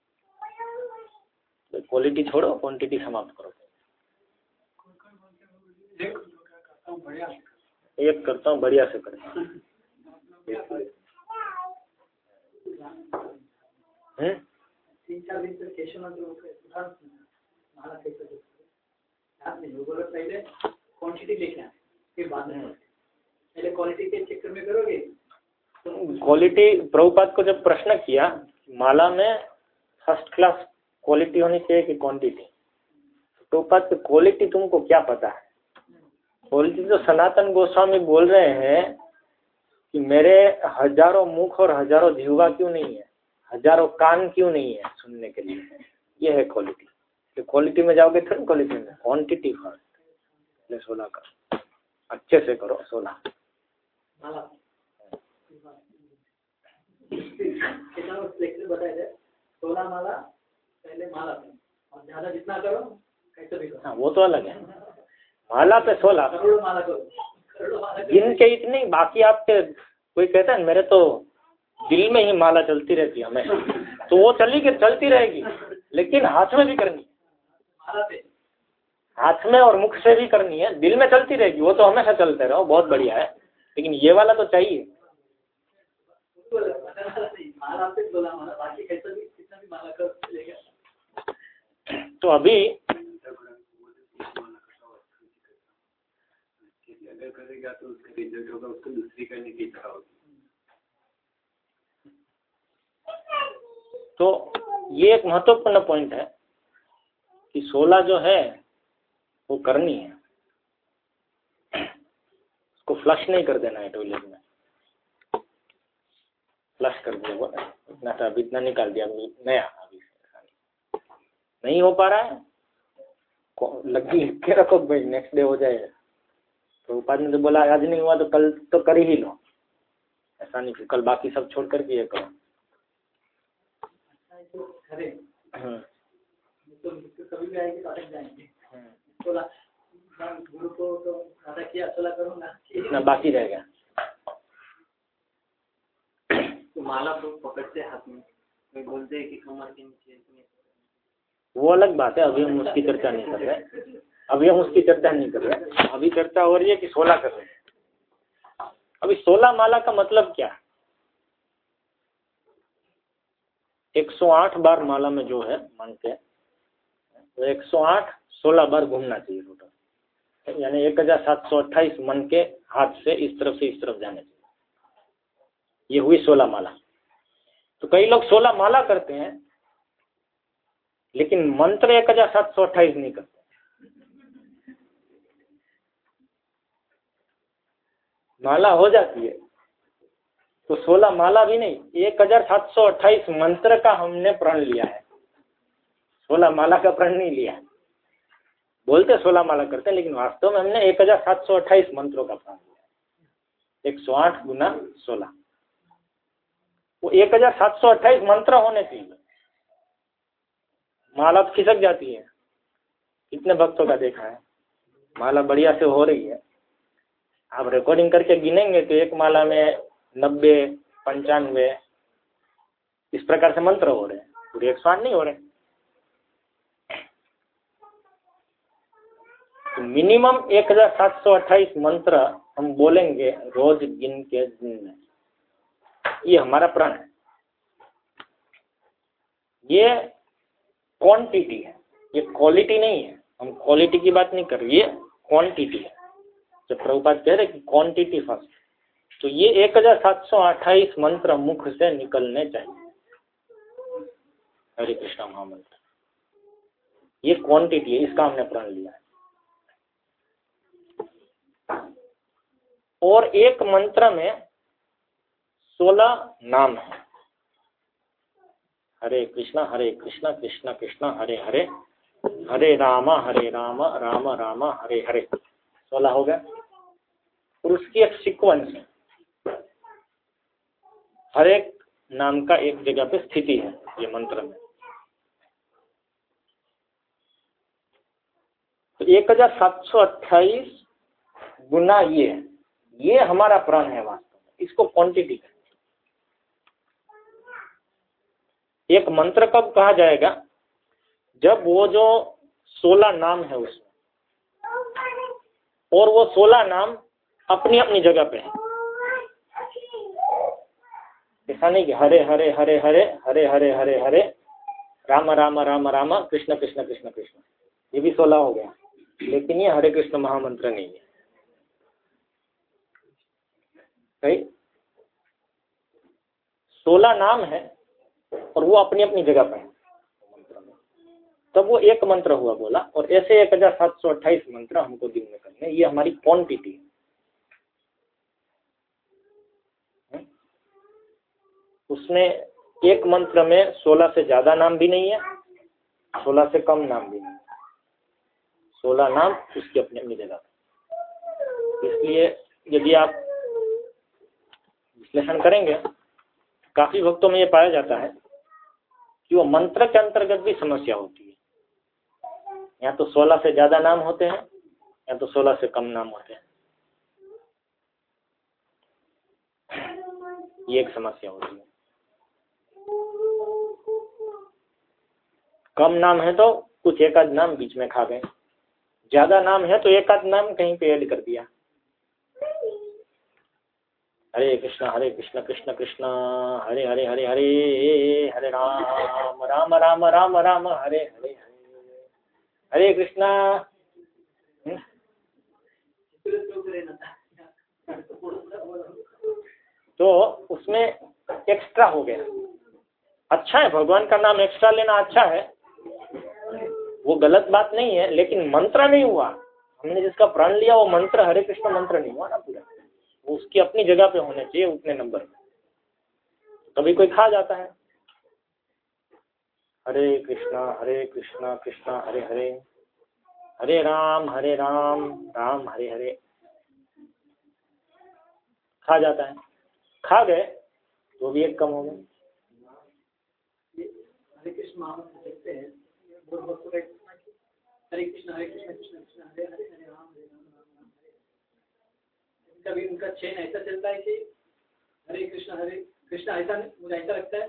Speaker 1: तो क्वालिटी छोड़ो क्वांटिटी समाप्त करो। एक करता हूँ, बढ़िया से करता हूँ? क्वालिटी में करोगे क्वालिटी को जब प्रश्न किया, माला में फ़र्स्ट क्लास क्वालिटी होनी चाहिए कि क्वांटिटी प्रभुपाद की क्वालिटी तुमको क्या पता है? क्वालिटी तो सनातन गोस्वामी बोल रहे हैं कि मेरे हज़ारों मुख और हज़ारों जीवा क्यों नहीं है? हज़ारों कान क्यों नहीं है सुनने के लिए? ये है क्वालिटी तो क्वालिटी में जाओगे थोड़ी क्वालिटी में? क्वांटिटी फ़र्स्ट सोलह का। अच्छे से करो सोलह। सोलह माला पहले माला और ज़्यादा जितना करो कैसे भी करो। हाँ वो तो अलग है। माला पे सोलह करो इतनी, बाकी आपके, कोई कहता है मेरे तो दिल में ही माला चलती रहती है हमें। तो वो चली के चलती रहेगी, लेकिन हाथ में भी करनी हाथ में और मुख से भी करनी है। दिल में चलती रहेगी, वो तो हमेशा चलते रहो, बहुत बढ़िया है। लेकिन ये वाला तो चाहिए। तो अभी करेगा तो उसका रिज़ल्ट होगा, उसको दूसरी करने की इच्छा होगी। तो ये एक महत्वपूर्ण पॉइंट है कि सोलह जो है, वो करनी है। उसको फ्लश नहीं कर देना है टॉयलेट में। फ्लश कर दिया वो इतना था अभी इतना निकाल दिया नया, अभी नहीं हो पा रहा है? लगी के रखो भाई नेक्स्ट डे हो जाए तो उपाधि ने तो बोला आज नहीं हुआ तो कल तो कर ही लो। ऐसा नहीं कल बाकी सब छोड़ कर के ये करो। हाँ। तो कभी भी आएगी तो को तो इतना बाकी रहेगा तो माला पकड़ते हाथ में। बोलते हैं कि कमर के नीचे वो अलग बात है अभी हम उसकी चर्चा नहीं कर रहे। अभी हम उसकी चर्चा नहीं कर रहे अभी चर्चा हो रही है कि सोलह कर रहे हैं। अभी सोलह माला का मतलब क्या है? 108 बार माला में जो है मन के तो 108 16 बार घूमना चाहिए टोटल यानी एक हज़ार सात सौ अट्ठाईस मन के हाथ से इस तरफ़ से इस तरफ़ जाने चाहिए। ये हुई सोलह माला। तो कई लोग सोलह माला करते हैं, लेकिन मंत्र एक हज़ार सात सौ अट्ठाईस नहीं करते। माला हो जाती है। तो सोलह माला भी नहीं, एक हज़ार सात सौ अट्ठाईस मंत्र का हमने प्रण लिया है। सोलह माला का प्रण नहीं लिया बोलते सोलह माला करते हैं, लेकिन वास्तव में हमने एक हज़ार सात सौ अट्ठाईस मंत्रों का प्रण लिया एक सौ आठ गुना सोलह। वो एक हज़ार सात सौ अट्ठाईस मंत्र होने चाहिए। माला तो खिसक जाती है। कितने भक्तों का देखा है? माला बढ़िया से हो रही है। आप रिकॉर्डिंग करके गिनेंगे तो एक माला में नब्बे, पंचानवे, इस प्रकार से मंत्र हो रहे हैं। पूरे एक सौ आठ नहीं हो रहे। तो मिनिमम एक हज़ार सात सौ अट्ठाईस मंत्र हम बोलेंगे रोज गिन के दिन में। ये हमारा प्रण है। ये क्वांटिटी है। ये क्वालिटी नहीं है। हम क्वालिटी की बात नहीं कर रहे, ये क्वांटिटी है। जब प्रभुपाद कह रहे कि क्वांटिटी फ़र्स्ट तो ये एक हज़ार सात सौ अट्ठाईस मंत्र मुख से निकलने चाहिए। हरे कृष्णा महामंत्र। ये क्वांटिटी है, इसका हमने प्रण लिया है। और एक मंत्र में सोलह नाम है। हरे कृष्णा हरे कृष्णा कृष्णा कृष्णा, हरे हरे। हरे रामा हरे रामा, राम, रामा, हरे हरे। सोलह हो गया। और उसकी एक सीक्वेंस है। हर एक नाम का एक जगह पे स्थिति है, ये मंत्र में। तो एक हज़ार सात सौ अट्ठाईस गुना ये ये हमारा प्राण है वास्तव में। इसको क्वांटिटी कहते एक मंत्र कब कहा जाएगा? जब वो जो सोलह नाम है उसमें, और वो सोलह नाम अपनी अपनी जगह पे है। ऐसा नहीं कि हरे हरे हरे हरे हरे हरे हरे हरे। राम राम राम राम, कृष्ण कृष्ण कृष्ण कृष्ण। ये भी सोलह हो गया। लेकिन ये हरे कृष्ण महामंत्र नहीं है। सही? सोलह नाम है और वो अपनी अपनी जगह पर है। तब वो एक मंत्र हुआ बोला, और ऐसे एक हज़ार सात सौ अट्ठाईस मंत्र हमको दिन में करने ये हमारी क्वांटिटी है। उसमें एक मंत्र में सोलह से ज़्यादा नाम भी नहीं है, सोलह से कम नाम भी नहीं सोलह नाम उसकी अपनी जगह इसलिए यदि आप विश्लेषण करेंगे, काफ़ी भक्तों में ये पाया जाता है कि वो मंत्र के अंतर्गत भी समस्या होती है। या तो सोलह से ज़्यादा नाम होते हैं, या तो सोलह से कम नाम होते हैं। ये एक समस्या होती है। कम नाम है तो कुछ एक आध नाम बीच में खा गए। ज़्यादा नाम है तो एक आध नाम कहीं पे ऐड कर दिया। हरे कृष्ण हरे कृष्ण कृष्ण कृष्ण, हरे हरे हरे हरे हरे राम राम राम राम राम, हरे हरे हरे हरे कृष्ण। हम्म? तो उसमें एक्स्ट्रा हो गया। अच्छा है, भगवान का नाम एक्स्ट्रा लेना अच्छा है। वो गलत बात नहीं है, लेकिन मंत्र नहीं हुआ। हमने जिसका प्रण लिया, वो मंत्र, हरे कृष्ण मंत्र नहीं हुआ ना पूरा। वो उसकी अपनी जगह पे होने चाहिए उतने नंबर में। कभी कोई खा जाता है। हरे कृष्णा हरे कृष्णा कृष्णा, हरे हरे। हरे राम हरे राम राम, हरे हरे। खा जाता है। खा गए तो भी एक कम हो गए। हरे कृष्ण कभी उनका चेन ऐसा चलता है कि हरे कृष्ण हरे कृष्ण ऐसा मुझे ऐसा लगता है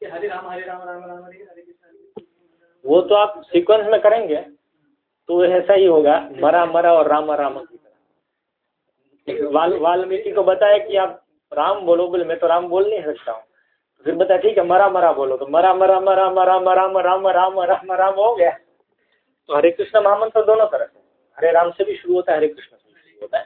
Speaker 1: कि हरे राम हरे राम राम राम, हरे हरे कृष्ण वो तो आप सीक्वेंस में करेंगे तो ऐसा ही होगा, मरा मरा और राम राम वाल्मीकि को बताया कि आप राम बोलो बोले मैं तो राम बोल नहीं सकता हूँ। फिर बताया ठीक है मरा मरा बोलो। तो मरा मरा मरा मरा मरा राम राम राम राम हो गया। तो हरे कृष्ण महामंत्र दोनों तरह से हरे राम से भी शुरू होता है हरे कृष्ण से भी शुरू होता है।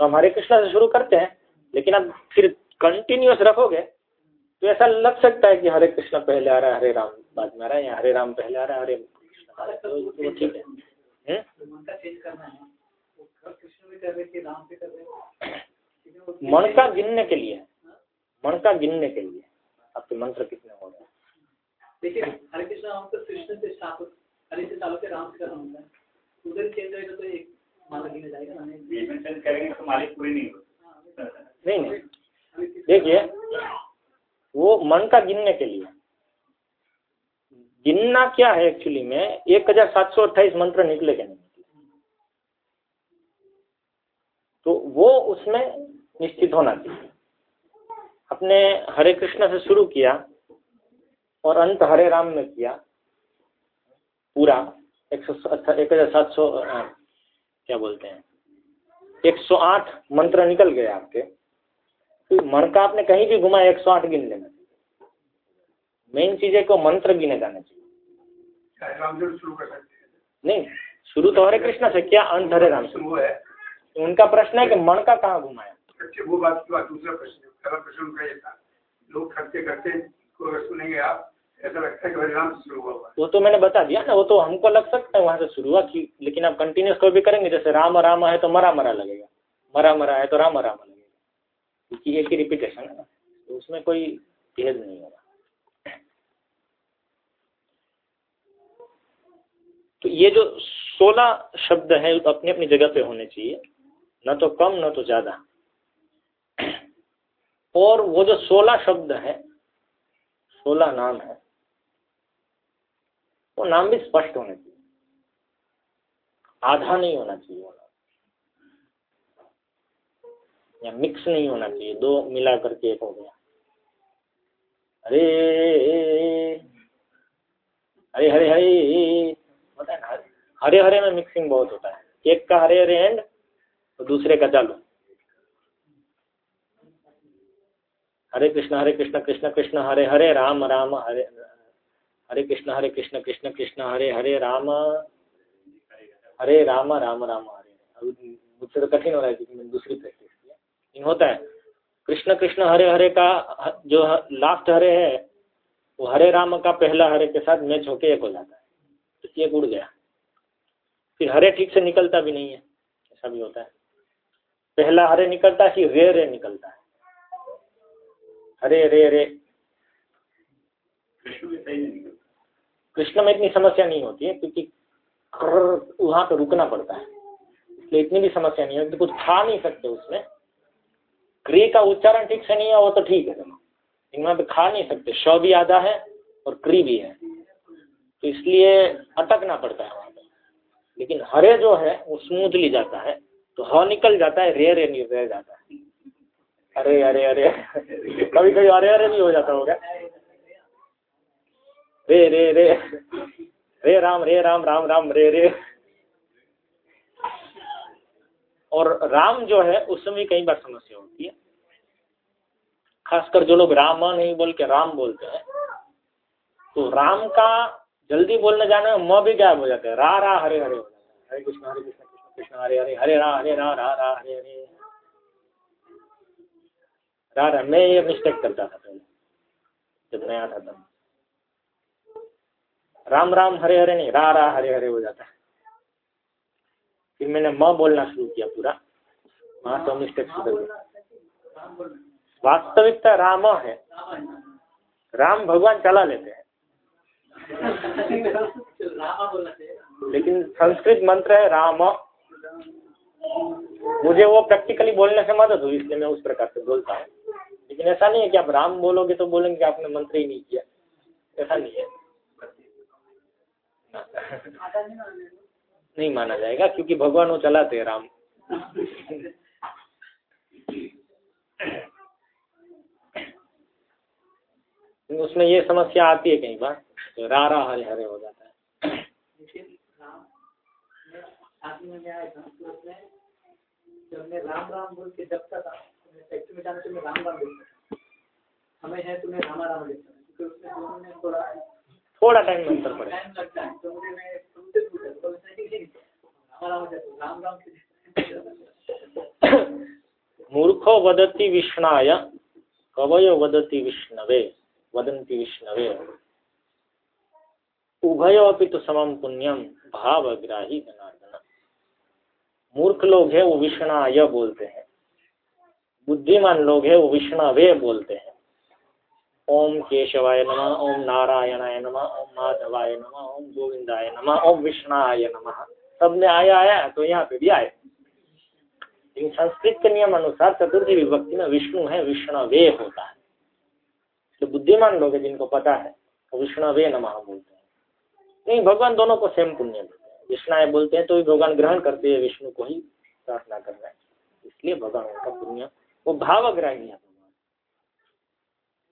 Speaker 1: तो हम हरे कृष्ण से शुरू करते हैं लेकिन अब फिर कंटिन्यूस रखोगे तो ऐसा लग सकता है कि हरे कृष्ण पहले आ रहा है हरे राम बाद में आ रहा है या हरे राम पहले आ रहा है हरे कृष्ण तो ठीक है। मन का गिनने के लिए मन का गिनने के लिए। आपके मंत्र कितने हो गए? देखिए हरे कृष्ण तो कृष्ण से हरे से चालू राम से होता उधर चेंज होगा तो एक करेंगे तो मालिक पूरी नहीं नहीं नहीं। देखिए वो मन का गिनने के लिए। गिनना क्या है एक्चुअली में? एक हज़ार सात सौ अट्ठाईस मंत्र निकले क्या नहीं? तो वो उसमें निश्चित होना चाहिए। अपने हरे कृष्ण से शुरू किया और अंत हरे राम में किया। पूरा एक सौ एक हज़ार सात सौ क्या बोलते हैं? 108 मंत्र निकल गए आपके। तो मन का आपने कहीं भी घुमा 108 गिन लेना चाहिए। मेन चीज़ है को मंत्र गिने जाने चाहिए। शुरू कर सकते नहीं शुरू तो हरे कृष्णा से क्या अंत हरे राम से। उनका प्रश्न है कि मन का कहाँ घुमाया? वो बात दूसरा प्रश्न लोग खर्चे करते सुनेंगे आप, ऐसा लगता है कि से शुरू हुआ वो तो मैंने बता दिया ना, वो तो हमको लग सकता है वहाँ से शुरू हुआ कि, लेकिन आप कंटिन्यूस कोई भी करेंगे, जैसे राम राम है तो मरा मरा लगेगा। मरा मरा है तो राम राम लगेगा। क्योंकि एक ही रिपीटेशन है ना तो उसमें कोई भेद नहीं होगा। तो ये जो सोलह शब्द हैं, अपनी अपनी जगह पे होने चाहिए, न तो कम, न तो ज़्यादा। और वो जो सोलह शब्द है, सोलह नाम है, वो नाम भी स्पष्ट होने चाहिए। आधा नहीं होना चाहिए वो नाम। या मिक्स नहीं होना चाहिए, दो मिला करके एक हो गया। अरे हरे हरे हरे होता है ना, हरे हरे में मिक्सिंग बहुत होता है। एक का हरे हरे एंड तो दूसरे का चालू। हरे कृष्ण हरे कृष्ण कृष्ण कृष्ण, हरे हरे राम राम, हरे हरे कृष्ण हरे कृष्ण कृष्ण कृष्ण, हरे हरे राम हरे राम राम राम, हरे। मुझसे तो कठिन हो रहा है क्योंकि मैंने दूसरी प्रैक्टिस किया होता है। कृष्ण कृष्ण, हरे हरे का जो लास्ट हरे है, वो हरे राम का पहला हरे के साथ मैच होके एक हो जाता है। तो एक उड़ गया। फिर हरे ठीक से निकलता भी नहीं है। ऐसा भी होता है। पहला हरे निकलता है फिर रे रे निकलता है। हरे रे रे कृष्ण में इतनी समस्या नहीं होती है क्योंकि वहाँ पर रुकना पड़ता है। इसलिए इतनी भी समस्या नहीं होती कुछ खा नहीं सकते उसमें। क्री का उच्चारण ठीक से नहीं है वो तो ठीक है। लेकिन वहाँ पे खा नहीं सकते। श भी आधा है और क्री भी है। तो इसलिए अटकना पड़ता है वहाँ पर लेकिन हरे जो है वो स्मूथली जाता है। तो ह निकल जाता है रे रे नहीं रह जाता है। अरे अरे अरे। कभी कभी अरे अरे भी हो जाता होगा। रे रे रे। रे, राम रे, राम राम राम, रे रे। और राम जो है, उसमें कई बार समस्या होती है। खासकर जो लोग राम नहीं बोल के राम बोलते हैं तो राम का जल्दी बोलने जाने में म भी गायब हो जाता है। रा रा, हरे हरे। हरे कृष्ण हरे कृष्ण कृष्ण कृष्ण, हरे हरे। हरे, रा हरे, रा रा रा, हरे हरे। रा रा मैं ये मिस्टेक करता था पहले, जब नया था तब। राम राम, हरे हरे नहीं, रा रा, हरे हरे हो जाता है। फिर मैंने म बोलना शुरू किया पूरा। वहाँ तो मिस्टेक सुधर गया। वास्तविकता राम है। राम भगवान चला लेते हैं। लेकिन संस्कृत मंत्र है राम। मुझे वो प्रैक्टिकली बोलने से मदद हुई, इसलिए मैं उस प्रकार से बोलता हूँ। लेकिन ऐसा नहीं है कि आप राम बोलोगे तो बोलेंगे कि आपने मंत्र नहीं किया। ऐसा नहीं है। नहीं माना जाएगा, क्योंकि भगवान वो चलाते हैं राम। उसमें ये समस्या आती है कई बार तो रा रा हरे हरे हो जाता है। जब मैं राम राम बोल के जब था थोड़ा टाइम अंतर पड़े। टाइम मूर्खो वदति विष्णाय, कवयो वदति विष्णवे वदंती विष्णवे। उभयो अपि तो समम पुण्यम भावग्राही जनार्दन। मूर्ख लोग है, वो विष्णाय बोलते हैं। बुद्धिमान लोग है, वो विष्णवे बोलते हैं। ओम केशवाय नम, ओम नारायणाय नमः, ओम माधवाय नमः, ओम गोविंदाय नमः, ओम विष्णाय नम। सब में आया आया तो यहाँ पे भी आए। लेकिन संस्कृत के नियम अनुसार चतुर्थी विभक्ति में विष्णु है, विष्णवे होता है। तो बुद्धिमान लोग है, जिनको पता है तो विष्णवे नमः बोलते हैं। नहीं, भगवान दोनों को सेम पुण्य देते हैं। विष्णाए बोलते हैं तो भी भगवान ग्रहण करते हैं, विष्णु को ही प्रार्थना कर रहे हैं। इसलिए भगवान उनका पुण्य वो भावग्राही है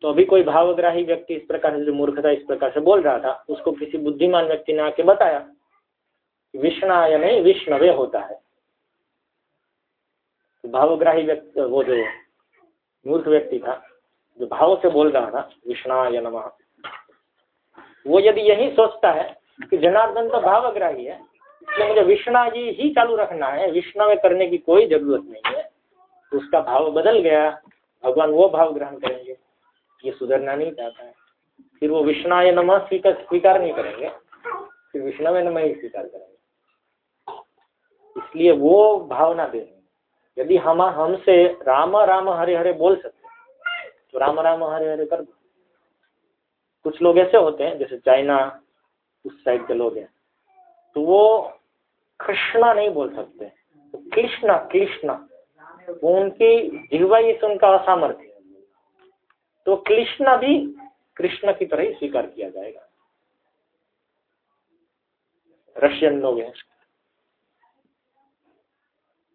Speaker 1: तो अभी कोई भावग्राही व्यक्ति इस प्रकार से, जो मूर्खता इस प्रकार से बोल रहा था, उसको किसी बुद्धिमान व्यक्ति ने आके बताया विष्णाय नहीं विष्णवे होता है। तो भावग्राही व्यक्ति, वो जो मूर्ख व्यक्ति था, जो भाव से बोल रहा था, विष्णाय नमः, वो यदि यही सोचता है कि जनार्दन तो भावग्राही है, इसलिए मुझे विष्णा जी ही चालू रखना है, विष्णवे करने की कोई ज़रूरत नहीं है। उसका भाव बदल गया, भगवान वो भाव ग्रहण करेंगे। ये सुधरना नहीं चाहता है। फिर वो विष्णाय नमः स्वीकार स्वीकार नहीं करेंगे। फिर विष्णवे नमः ही स्वीकार करेंगे। इसलिए वो भावना देंगे यदि हम हमसे राम राम हरे हरे बोल सकते तो राम राम हरे हरे कर दो। कुछ लोग ऐसे होते हैं, जैसे चाइना, उस साइड के लोग हैं। तो वो कृष्णा नहीं बोल सकते। तो कृष्णा कृष्णा। उनकी जिहवा से उनका असामर्थ्य तो कृष्णा भी कृष्ण की तरह ही स्वीकार किया जाएगा। रशियन लोग हैं।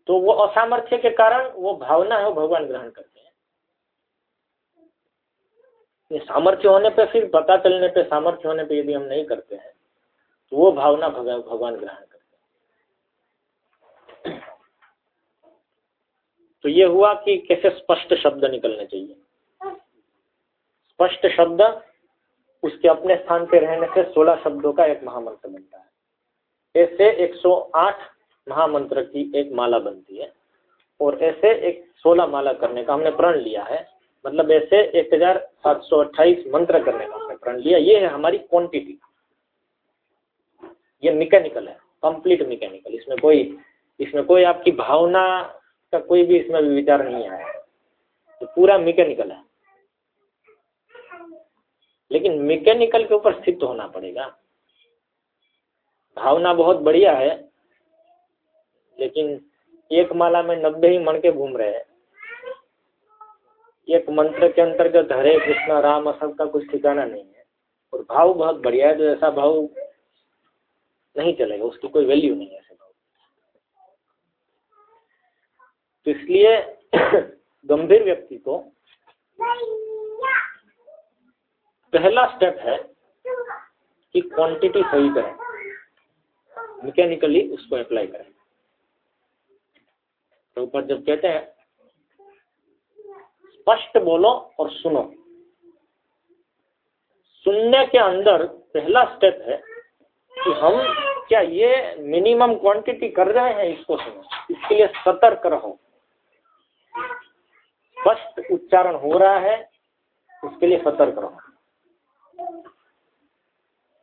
Speaker 1: तो वो असामर्थ्य के कारण वो भावना है, वो भगवान ग्रहण करते हैं। ये सामर्थ्य होने पे फिर पता चलने पे, सामर्थ्य होने पे यदि हम नहीं करते हैं तो वो भावना भगवान ग्रहण हैं। तो ये हुआ कि कैसे स्पष्ट शब्द निकलने चाहिए? स्पष्ट शब्द उसके अपने स्थान पे रहने से 16 शब्दों का एक महामंत्र बनता है। ऐसे 108 महामंत्र की एक माला बनती है और ऐसे एक 16 माला करने का हमने प्रण लिया है। मतलब ऐसे एक हज़ार सात सौ अट्ठाईस मंत्र करने का हमने प्रण लिया। ये है हमारी क्वांटिटी ये मैकेनिकल है कंप्लीट मैकेनिकल इसमें कोई इसमें कोई आपकी भावना का कोई भी इसमें विचार नहीं आया। तो पूरा मैकेनिकल है। लेकिन मैकेनिकल के ऊपर स्थित होना पड़ेगा। भावना बहुत बढ़िया है, लेकिन एक माला में नब्बे ही मन के घूम रहे हैं। एक मंत्र के अंतर्गत हरे कृष्णा, राम, सब का कुछ ठिकाना नहीं है। और भाव बहुत बढ़िया है तो ऐसा भाव नहीं चलेगा, उसकी कोई वैल्यू नहीं है ऐसे भाव तो इसलिए गंभीर व्यक्ति को पहला स्टेप है कि क्वांटिटी सही करें। मैकेनिकली उसको अप्लाई करें। तो ऊपर जब कहते हैं, स्पष्ट बोलो और सुनो। सुनने के अंदर पहला स्टेप है कि हम क्या ये मिनिमम क्वांटिटी कर रहे हैं इसको सुनो। इसके लिए सतर्क रहो। स्पष्ट उच्चारण हो रहा है, उसके लिए सतर्क रहो।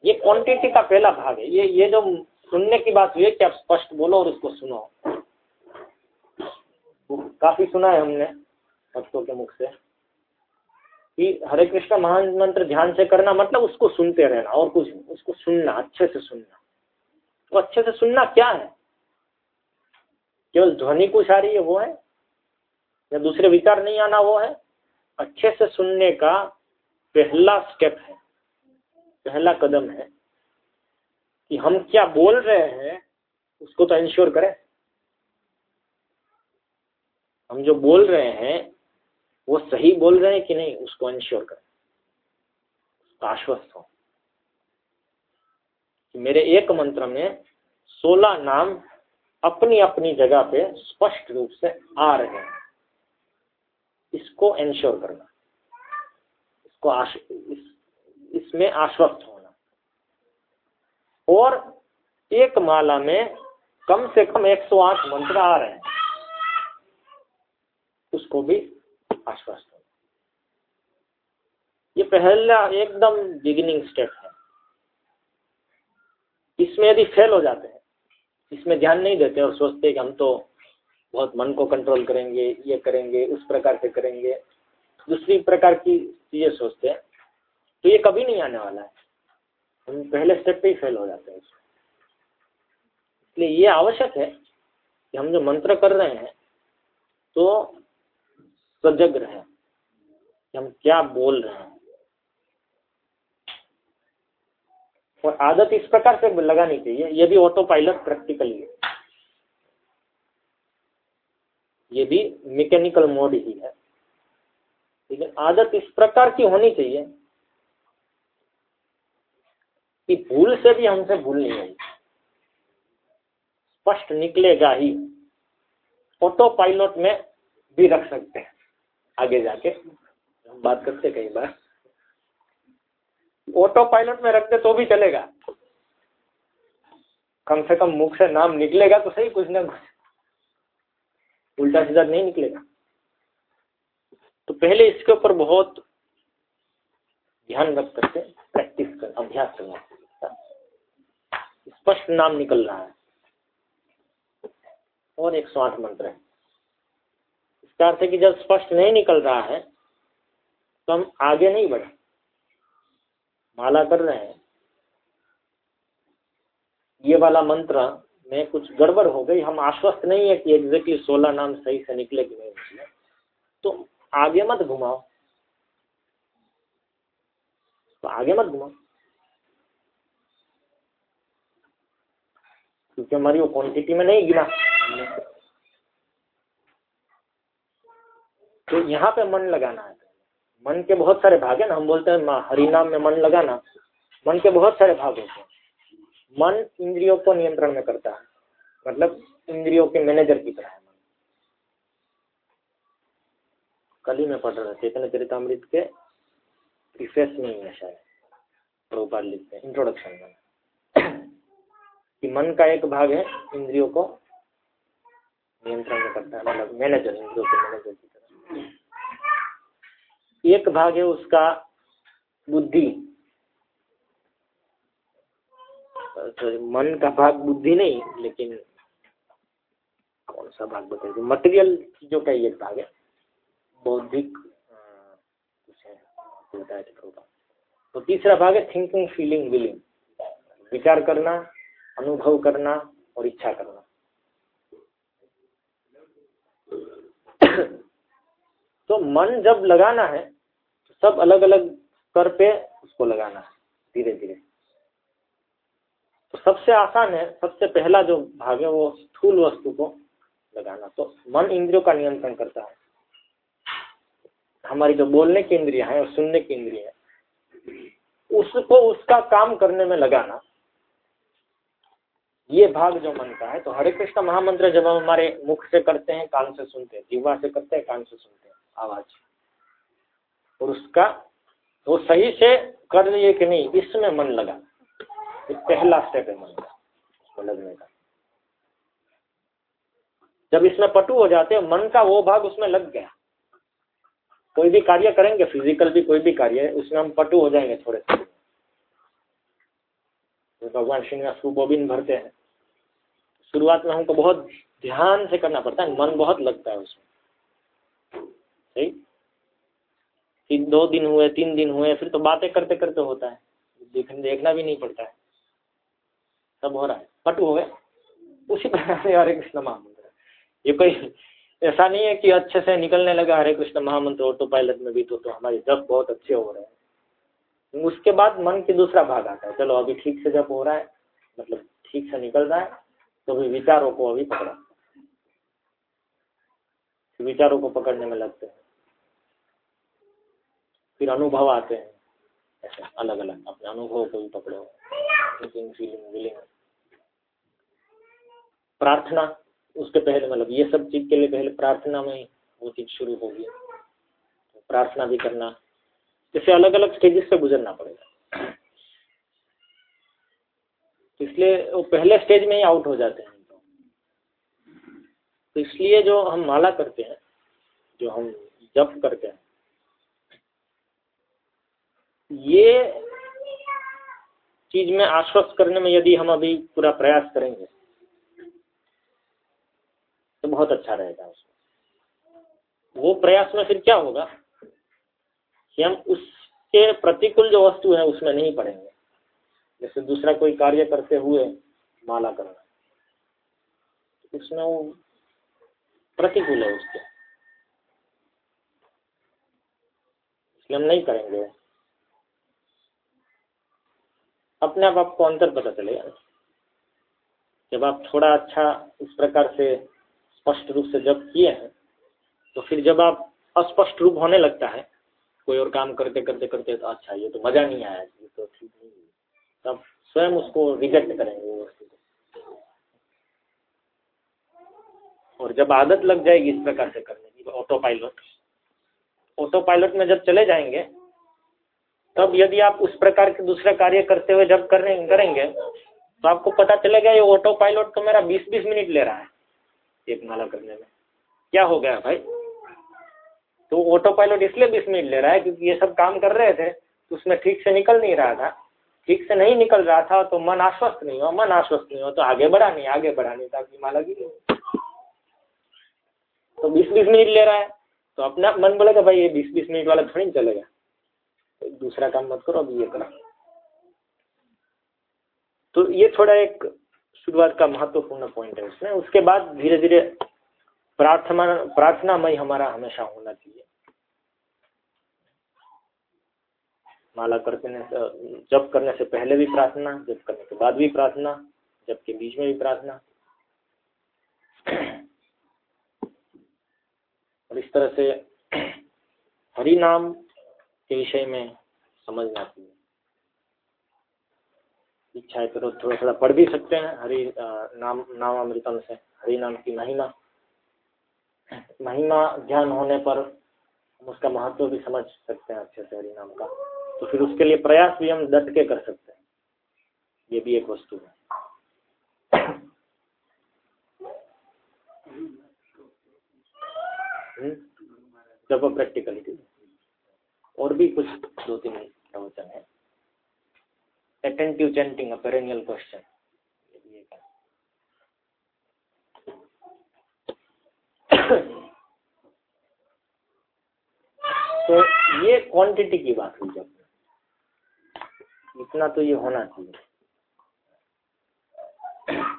Speaker 1: ये क्वांटिटी का पहला भाग है। ये ये जो सुनने की बात हुई है कि आप स्पष्ट बोलो और उसको सुनो। काफ़ी सुना है हमने भक्तों के मुख से कि हरे कृष्ण महान मंत्र ध्यान से करना मतलब उसको सुनते रहना और कुछ उसको सुनना, अच्छे से सुनना। तो अच्छे से सुनना क्या है? केवल ध्वनि कुछ आ रही है वो है या दूसरे विचार नहीं आना वो है। अच्छे से सुनने का पहला स्टेप है, पहला कदम है कि हम क्या बोल रहे हैं, उसको तो इंश्योर करें। हम जो बोल रहे हैं, वो सही बोल रहे हैं कि नहीं, उसको इंश्योर करें। उसको आश्वस्त हो। कि मेरे एक मंत्र में सोलह नाम अपनी अपनी जगह पे स्पष्ट रूप से आ रहे हैं। इसको इंश्योर करना। इसको आश, इस, इसमें आश्वस्त होना। और एक माला में कम से कम 108 मंत्र आ रहे हैं। उसको भी आश्वस्त होना। ये पहला एकदम बिगिनिंग स्टेप है। इसमें यदि फेल हो जाते हैं इसमें ध्यान नहीं देते और सोचते कि हम तो बहुत मन को कंट्रोल करेंगे, ये करेंगे, उस प्रकार से करेंगे। दूसरी प्रकार की चीज़ें सोचते हैं तो ये कभी नहीं आने वाला है। हम पहले स्टेप पे ही फेल हो जाते हैं इसलिए ये आवश्यक है कि हम जो मंत्र कर रहे हैं तो सजग रहे, कि हम क्या बोल रहे हैं। और आदत इस प्रकार से लगानी चाहिए, ये भी ऑटो पायलट प्रैक्टिकली है। ये भी मैकेनिकल मोड ही है। लेकिन आदत इस प्रकार की होनी चाहिए कि भूल से भी हमसे भूल नहीं आई स्पष्ट निकलेगा ही। ऑटो पायलट में भी रख सकते हैं। आगे जाके हम बात करते कई बार। ऑटो पायलट में रखते तो भी चलेगा। कम से कम मुख से नाम निकलेगा तो सही, कुछ ना कुछ उल्टा सीधा नहीं निकलेगा। तो पहले इसके ऊपर बहुत ध्यान रख करके प्रैक्टिस कर, अभ्यास करना। स्पष्ट नाम निकल रहा है। और एक सौ आठ मंत्र है। इसका अर्थ है कि जब स्पष्ट नहीं निकल रहा है तो हम आगे नहीं बढ़े। माला कर रहे हैं। ये वाला मंत्र में कुछ गड़बड़ हो गई, हम आश्वस्त नहीं है कि एग्जैक्टली सोलह नाम सही से निकले कि नहीं निकले। तो आगे मत घुमाओ। तो आगे मत घुमाओ। क्योंकि हमारी वो क्वांटिटी में नहीं गिना। तो यहाँ पे मन लगाना है। मन के बहुत सारे भाग है ना, हम बोलते हैं हरिनाम में मन लगाना। मन के बहुत सारे भाग होते हैं। मन इंद्रियों को नियंत्रण में करता है। मतलब इंद्रियों के मैनेजर की तरह है कल ही में पढ़ रहा चैतन्य चरितमृत के प्रीफेस में ही है शायद। प्रभुपाल लिखते हैं इंट्रोडक्शन में। कि मन का एक भाग है, इंद्रियों को नियंत्रण में करता है मतलब मैनेजर इंद्रियों के मैनेजर की तरह। एक भाग है उसका बुद्धि। तो मन का भाग बुद्धि नहीं, लेकिन कौन सा भाग बताइए मटेरियल चीज़ों का एक भाग है। बौद्धिक है तो तीसरा भाग है थिंकिंग फीलिंग विलिंग विचार करना, अनुभव करना और इच्छा करना। तो मन जब लगाना है तो सब अलग अलग कर पे उसको लगाना है धीरे धीरे तो सबसे आसान है, सबसे पहला जो भाग है वो स्थूल वस्तु को लगाना। तो मन इंद्रियों का नियंत्रण करता है। हमारी जो बोलने की इंद्रिया है और सुनने की इंद्रिया है, उसको उसका काम करने में लगाना, ये भाग जो मन का है तो हरे कृष्ण महामंत्र जब हम हमारे मुख से करते हैं, कान से सुनते हैं जीवा से करते हैं, कान से सुनते हैं, आवाज़। और उसका, वो तो सही से कर लिए कि नहीं, इसमें मन लगा। ये पहला स्टेप है मन का, उसको लगने का। जब इसमें पटु हो जाते हैं, मन का वो भाग उसमें लग गया। कोई भी कार्य करेंगे फ़िज़िकल भी कोई भी कार्य है उसमें हम पटु हो जाएँगे थोड़े थोड़े भगवान श्रीनिवास को बोबिन भरते हैं। शुरुआत में हमको बहुत ध्यान से करना पड़ता है, मन बहुत लगता है उसमें। दो दिन हुए, तीन दिन हुए, फिर तो बातें करते करते होता है। देखना भी नहीं पड़ता है। सब हो रहा है। पटु हो। गए उसी प्रकार से हरे कृष्ण महामंत्र ये कोई ऐसा नहीं है कि अच्छे से निकलने लगा हरे कृष्ण महामंत्र ऑटो पायलट में भी तो, तो हमारे जब बहुत अच्छे हो रहे हैं। उसके बाद मन के दूसरा भाग आता है। चलो अभी ठीक से जब हो रहा है मतलब ठीक से निकल रहा है तो भी विचारों को अभी पकड़ा। विचारों को पकड़ने में लगते हैं। फिर अनुभव आते हैं। ऐसे अलग अलग अपने अनुभव को भी पकड़ो। थिंकिंग फीलिंग विलिंग प्रार्थना, उसके पहले मतलब ये सब चीज़ के लिए पहले प्रार्थना में वो चीज़ शुरू होगी। तो प्रार्थना भी करना जैसे अलग अलग स्टेजेस से गुजरना पड़ेगा। तो इसलिए वो पहले स्टेज में ही आउट हो जाते हैं। तो इसलिए जो हम माला करते हैं, जो हम जप करते हैं, ये चीज़ में आश्वस्त करने में यदि हम अभी पूरा प्रयास करेंगे तो बहुत अच्छा रहेगा उसमें। वो प्रयास में फिर क्या होगा कि हम उसके प्रतिकूल जो वस्तु है, उसमें नहीं पड़ेंगे। जैसे दूसरा कोई कार्य करते हुए माला करना। उसमें वो प्रतिकूल है उसके। इसलिए हम नहीं करेंगे। अपने आप आपको अंतर पता चलेगा जब आप थोड़ा अच्छा इस प्रकार से स्पष्ट रूप से जब किए हैं तो फिर जब आप अस्पष्ट रूप होने लगता है, कोई और काम करते करते करते तो अच्छा ये तो मज़ा नहीं आया, ये तो ठीक नहीं तब स्वयं उसको रिजेक्ट करेंगे वो वस्तु को। और जब आदत लग जाएगी इस प्रकार से करने की ऑटो पायलट ऑटो पायलट में जब चले जाएँगे, तब यदि आप उस प्रकार के दूसरे कार्य करते हुए जब करने करेंगे तो आपको पता चलेगा ये ऑटो पायलट तो मेरा 20-20 मिनट ले रहा है। एक माला करने में। क्या हो गया भाई? तो ऑटो पायलट इसलिए 20 मिनट ले रहा है क्योंकि ये सब काम कर रहे थे तो उसमें ठीक से निकल नहीं रहा था। ठीक से नहीं निकल रहा था तो मन आश्वस्त नहीं हो मन आश्वस्त नहीं हो तो आगे बढ़ा नहीं, आगे बढ़ा नहीं, ताकि माला गिरी तो बीस बीस मिनट ले रहा है। तो अपना मन बोलेगा भाई ये बीस बीस मिनट वाला थोड़ी चलेगा। तो दूसरा काम मत करो अभी ये करो। तो ये थोड़ा एक शुरुआत का महत्वपूर्ण पॉइंट है उसमें। उसके बाद धीरे धीरे प्रार्थना, प्रार्थनामय हमारा हमेशा होना चाहिए। माला करने से, जप करने से पहले भी प्रार्थना, जप करने के बाद भी प्रार्थना, जप के बीच में भी प्रार्थना। और इस तरह से हरि नाम के विषय में समझना चाहिए। इच्छा है तो थोड़ा थोड़ा पढ़ भी सकते हैं। हरि नाम नाम अमृतम से, हरि नाम की महिमा। महिमा ध्यान होने पर हम उसका महत्व भी समझ सकते हैं अच्छे से हरि नाम का। तो फिर उसके लिए प्रयास भी हम डट के कर सकते हैं। ये भी एक वस्तु है। हम्म? जब प्रैक्टिकलिटी और भी कुछ दो तीन प्रवचन है। Attentive chanting, a perennial question. तो ये क्वांटिटी की बात हुई जब। इतना तो ये होना चाहिए।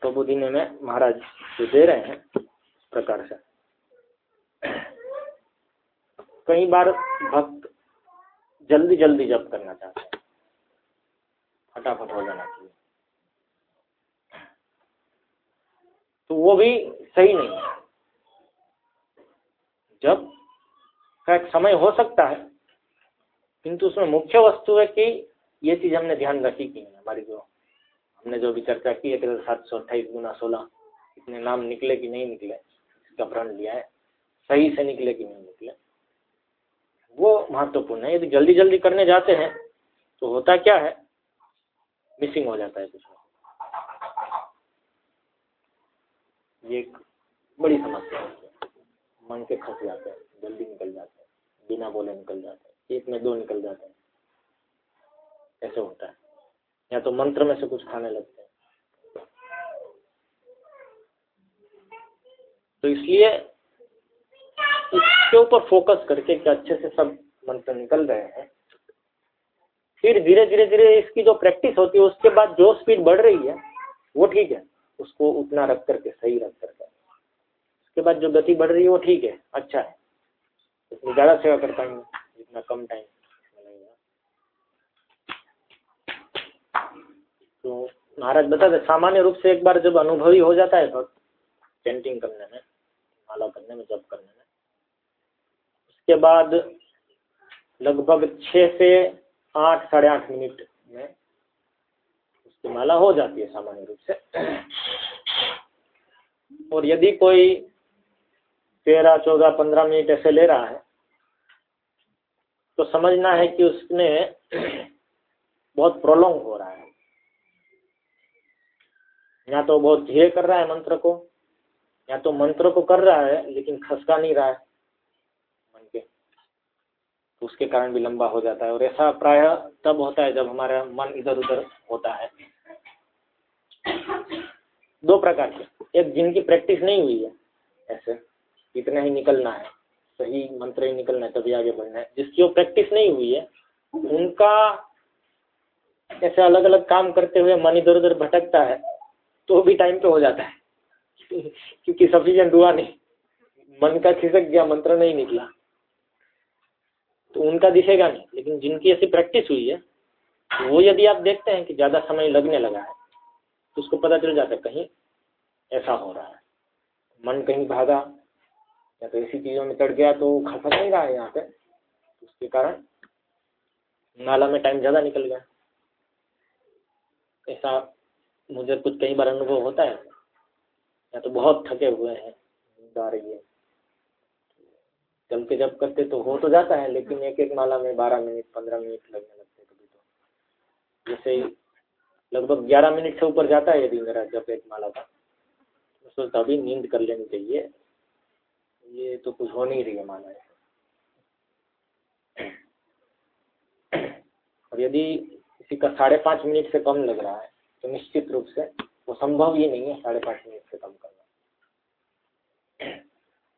Speaker 1: प्रबुद्धि में महाराज जो दे रहे हैं प्रकार से। कई बार भक्त जल्दी जल्दी जप करना चाहते हैं। फटाफट हो जाना चाहिए। तो वो भी सही नहीं है। जब का एक समय हो सकता है, किंतु उसमें मुख्य वस्तु है कि ये चीज़ हमने ध्यान रखी कि नहीं हमारी जो हमने जो भी चर्चा की है सात सौ अट्ठाईस गुना सोलह, इतने नाम निकले कि नहीं निकले, इसका प्रण लिया है। सही से निकले कि नहीं निकले। वो महत्वपूर्ण है। यदि जल्दी जल्दी करने जाते हैं तो होता क्या है? मिसिंग हो जाता है कुछ। ये एक बड़ी समस्या होती है। मन के खस जाते हैं, जल्दी निकल जाते हैं, बिना बोले निकल जाते हैं, एक में दो निकल जाते हैं। ऐसे होता है। या तो मंत्र में से कुछ खाने लगते हैं। तो इसलिए इसके ऊपर फोकस करके कि अच्छे से सब मंत्र निकल रहे हैं। फिर धीरे धीरे धीरे इसकी जो प्रैक्टिस होती है, उसके बाद जो स्पीड बढ़ रही है, वो ठीक है। उसको उतना रख करके सही रख करके। उसके बाद जो गति बढ़ रही है, वो ठीक है। अच्छा है। इसमें ज़्यादा सेवा कर पाएँगे, जितना कम टाइम तो महाराज बता दे, सामान्य रूप से एक बार जब अनुभवी हो जाता है भक्त पेंटिंग करने में, माला करने में जब करने में उसके बाद लगभग छः से आठ, साढ़े आठ मिनट में उसकी माला हो जाती है सामान्य रूप से। और यदि कोई तेरह, चौदह, पंद्रह मिनट ऐसे ले रहा है तो समझना है कि उसने बहुत प्रोलोंग हो रहा है। या तो बहुत धीरे कर रहा है मंत्र को, या तो मंत्र को कर रहा है, लेकिन खसका नहीं रहा है। तो उसके कारण भी लंबा हो जाता है। और ऐसा प्राय तब होता है जब हमारा मन इधर उधर होता है। दो प्रकार के। एक जिनकी प्रैक्टिस नहीं हुई है, ऐसे, इतना ही निकलना है, सही मंत्र ही निकलना है, तभी आगे बढ़ना है। जिसकी वो प्रैक्टिस नहीं हुई है, उनका ऐसे अलग अलग काम करते हुए मन इधर उधर भटकता है तो भी टाइम पे हो जाता है। क्योंकि सफिशियंट हुआ नहीं। मन का खिसक गया, मंत्र नहीं निकला। तो उनका दिखेगा नहीं। लेकिन जिनकी ऐसी प्रैक्टिस हुई है, वो यदि आप देखते हैं कि ज़्यादा समय लगने लगा है तो उसको पता चल जाता है, कहीं ऐसा हो रहा है। मन कहीं भागा, या तो ऐसी चीज़ों में चढ़ गया तो खसक नहीं रहा है यहाँ पे। उसके कारण नाला में टाइम ज़्यादा निकल गया। ऐसा मुझे कुछ कई बार अनुभव होता है। या तो बहुत थके हुए हैं आ रही है। चल के जब करते तो हो तो जाता है, लेकिन एक एक माला में बारह मिनट, पंद्रह मिनट लगने लगते कभी तो। जैसे लगभग ग्यारह मिनट से ऊपर जाता है यदि मेरा जब एक माला का। तो सोचता अभी नींद कर लेनी चाहिए। ये तो कुछ हो नहीं रही है माला और यदि किसी का साढ़े पाँच मिनट से कम लग रहा है तो निश्चित रूप से वो संभव ही नहीं है साढ़े पाँच मिनट से कम करना।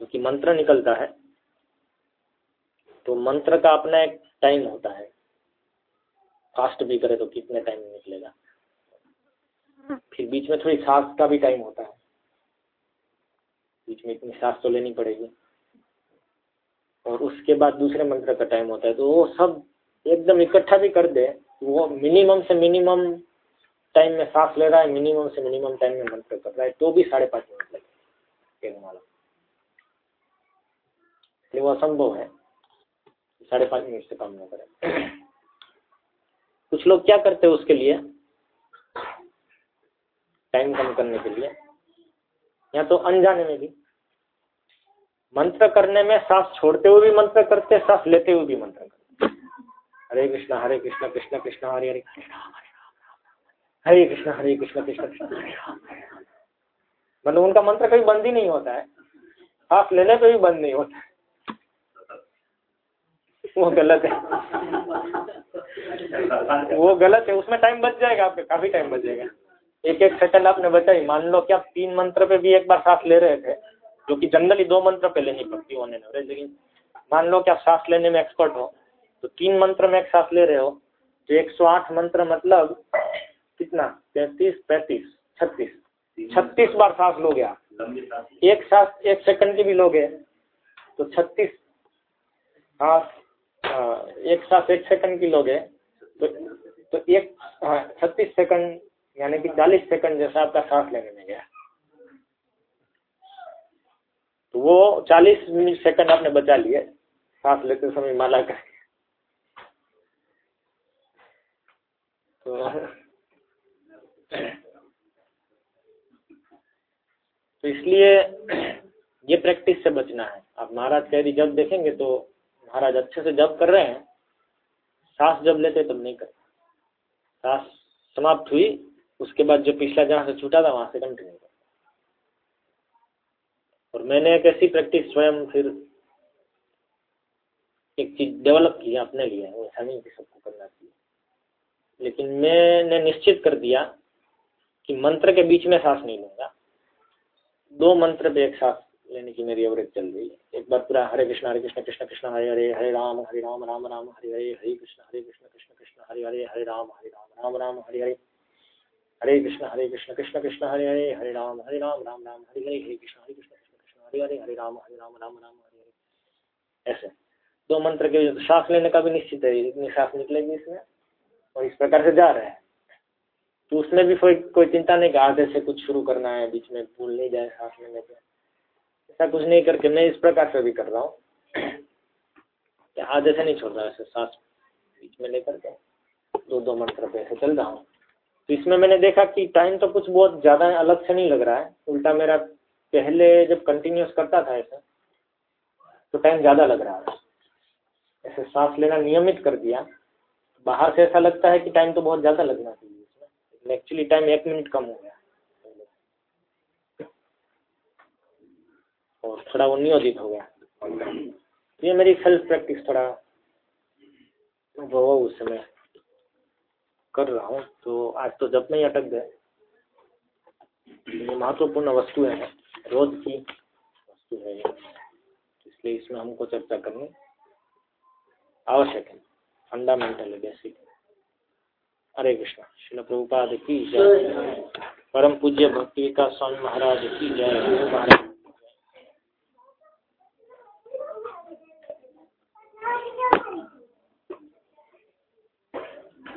Speaker 1: क्योंकि मंत्र निकलता है तो मंत्र का अपना एक टाइम होता है। फास्ट भी करे तो कितने टाइम निकलेगा? फिर बीच में थोड़ी सांस का भी टाइम होता है। बीच में इतनी सांस तो लेनी पड़ेगी। और उसके बाद दूसरे मंत्र का टाइम होता है। तो वो सब एकदम इकट्ठा भी कर दे। वो मिनिमम से मिनिमम टाइम में सांस ले रहा है मिनिमम से मिनिमम टाइम में मंत्र कर रहा है। तो भी साढ़े पाँच मिनट लगे वो असंभव है। साढ़े पाँच मिनट से कम ना करें। कुछ लोग क्या करते हैं उसके लिए? टाइम कम करने के लिए। या तो अनजाने में भी। मंत्र करने में सांस छोड़ते हुए भी मंत्र करते सांस लेते हुए भी मंत्र करते हरे कृष्णा हरे कृष्णा, कृष्ण कृष्ण, हरे हरे हरे कृष्णा हरे कृष्णा, कृष्ण कृष्ण मतलब उनका मंत्र कभी बंद ही नहीं होता है। सांस लेने पे भी बंद नहीं होता है। वो गलत है। वो गलत है, उसमें टाइम बच जाएगा आपका, काफ़ी टाइम बच जाएगा। एक एक सेकंड आपने बचाई मान लो कि आप तीन मंत्र पे भी एक बार सांस ले रहे थे, जो कि जनरली दो मंत्र पे लेनी पड़ती होने लेकिन मान लो कि आप सांस लेने में एक्सपर्ट हो तो तीन मंत्र में एक सांस ले रहे हो तो एक सौ आठ मंत्र मतलब कितना? तैतीस पैंतीस, छत्तीस। छत्तीस बार सांस लोगे आप। एक सांस, एक सेकंड की भी लोगे तो छत्तीस। हाँ एक सांस एक सेकंड की लोगे। तो तो एक हाँ छत्तीस सेकंड यानी कि चालीस सेकंड जैसा आपका सांस लेने में गया। तो वो चालीस सेकंड आपने बचा लिए सांस लेते समय माला का। तो तो इसलिए ये प्रैक्टिस से बचना है। आप महाराज कह रही जब देखेंगे तो महाराज अच्छे से जब कर रहे हैं, सांस जब लेते तब नहीं करते। सांस समाप्त हुई, उसके बाद जो पिछला जहाँ से छूटा था, वहाँ से कंटिन्यू कर और मैंने एक ऐसी प्रैक्टिस स्वयं फिर एक चीज़ डेवलप की अपने लिए ऐसा नहीं कि सबको करना चाहिए। लेकिन मैंने निश्चित कर दिया कि मंत्र के बीच में सांस नहीं लूँगा। दो मंत्र पे एक सांस लेने की मेरी एवरेज चल रही है एक बार पूरा हरे कृष्ण हरे कृष्ण कृष्ण कृष्ण, हरे हरे हरे राम हरे राम राम राम, हरे हरे हरे कृष्ण हरे कृष्ण कृष्ण कृष्ण, हरे हरे हरे राम हरे राम राम राम, हरे हरे। हरे कृष्ण हरे कृष्ण कृष्ण कृष्ण, हरे हरे हरे राम हरे राम राम राम, हरे हरे हरे कृष्ण हरे कृष्ण कृष्ण कृष्ण, हरे हरे हरे राम हरे राम राम राम, हरे हरे। ऐसे। दो मंत्र के सांस लेने का भी निश्चित है, इतनी सांस निकलेगी इसमें, और इस प्रकार से जा रहे हैं। तो उसमें भी कोई कोई चिंता नहीं कि आधे से कुछ शुरू करना है, बीच में भूल नहीं जाए सांस लेने पे। ऐसा कुछ नहीं करके मैं इस प्रकार से भी कर रहा हूँ। आधे से नहीं छोड़ रहा ऐसे सांस बीच में लेकर के दो दो मंत्र पे ऐसे चल रहा हूँ। तो इसमें मैंने देखा कि टाइम तो कुछ बहुत ज़्यादा अलग से नहीं लग रहा है। उल्टा मेरा पहले जब कंटिन्यूस करता था ऐसा तो टाइम ज़्यादा लग रहा है ऐसे सांस लेना नियमित कर दिया। बाहर से ऐसा लगता है कि टाइम तो बहुत ज़्यादा लगना चाहिए इसमें। एक्चुअली टाइम एक मिनट कम हो गया। और थोड़ा वो नियोजित हो गया। ये मेरी सेल्फ प्रैक्टिस थोड़ा वो उस समय कर रहा हूँ। तो आज तो जब में ही अटक गए ये महत्वपूर्ण वस्तु है, रोज की वस्तु है इसलिए इसमें हमको चर्चा करनी आवश्यक है। फंडामेंटल है बेसिक हरे कृष्ण शिल प्रभुपाद की जय। परम पूज्य भक्ति का स्वामी महाराज की जय। महाराज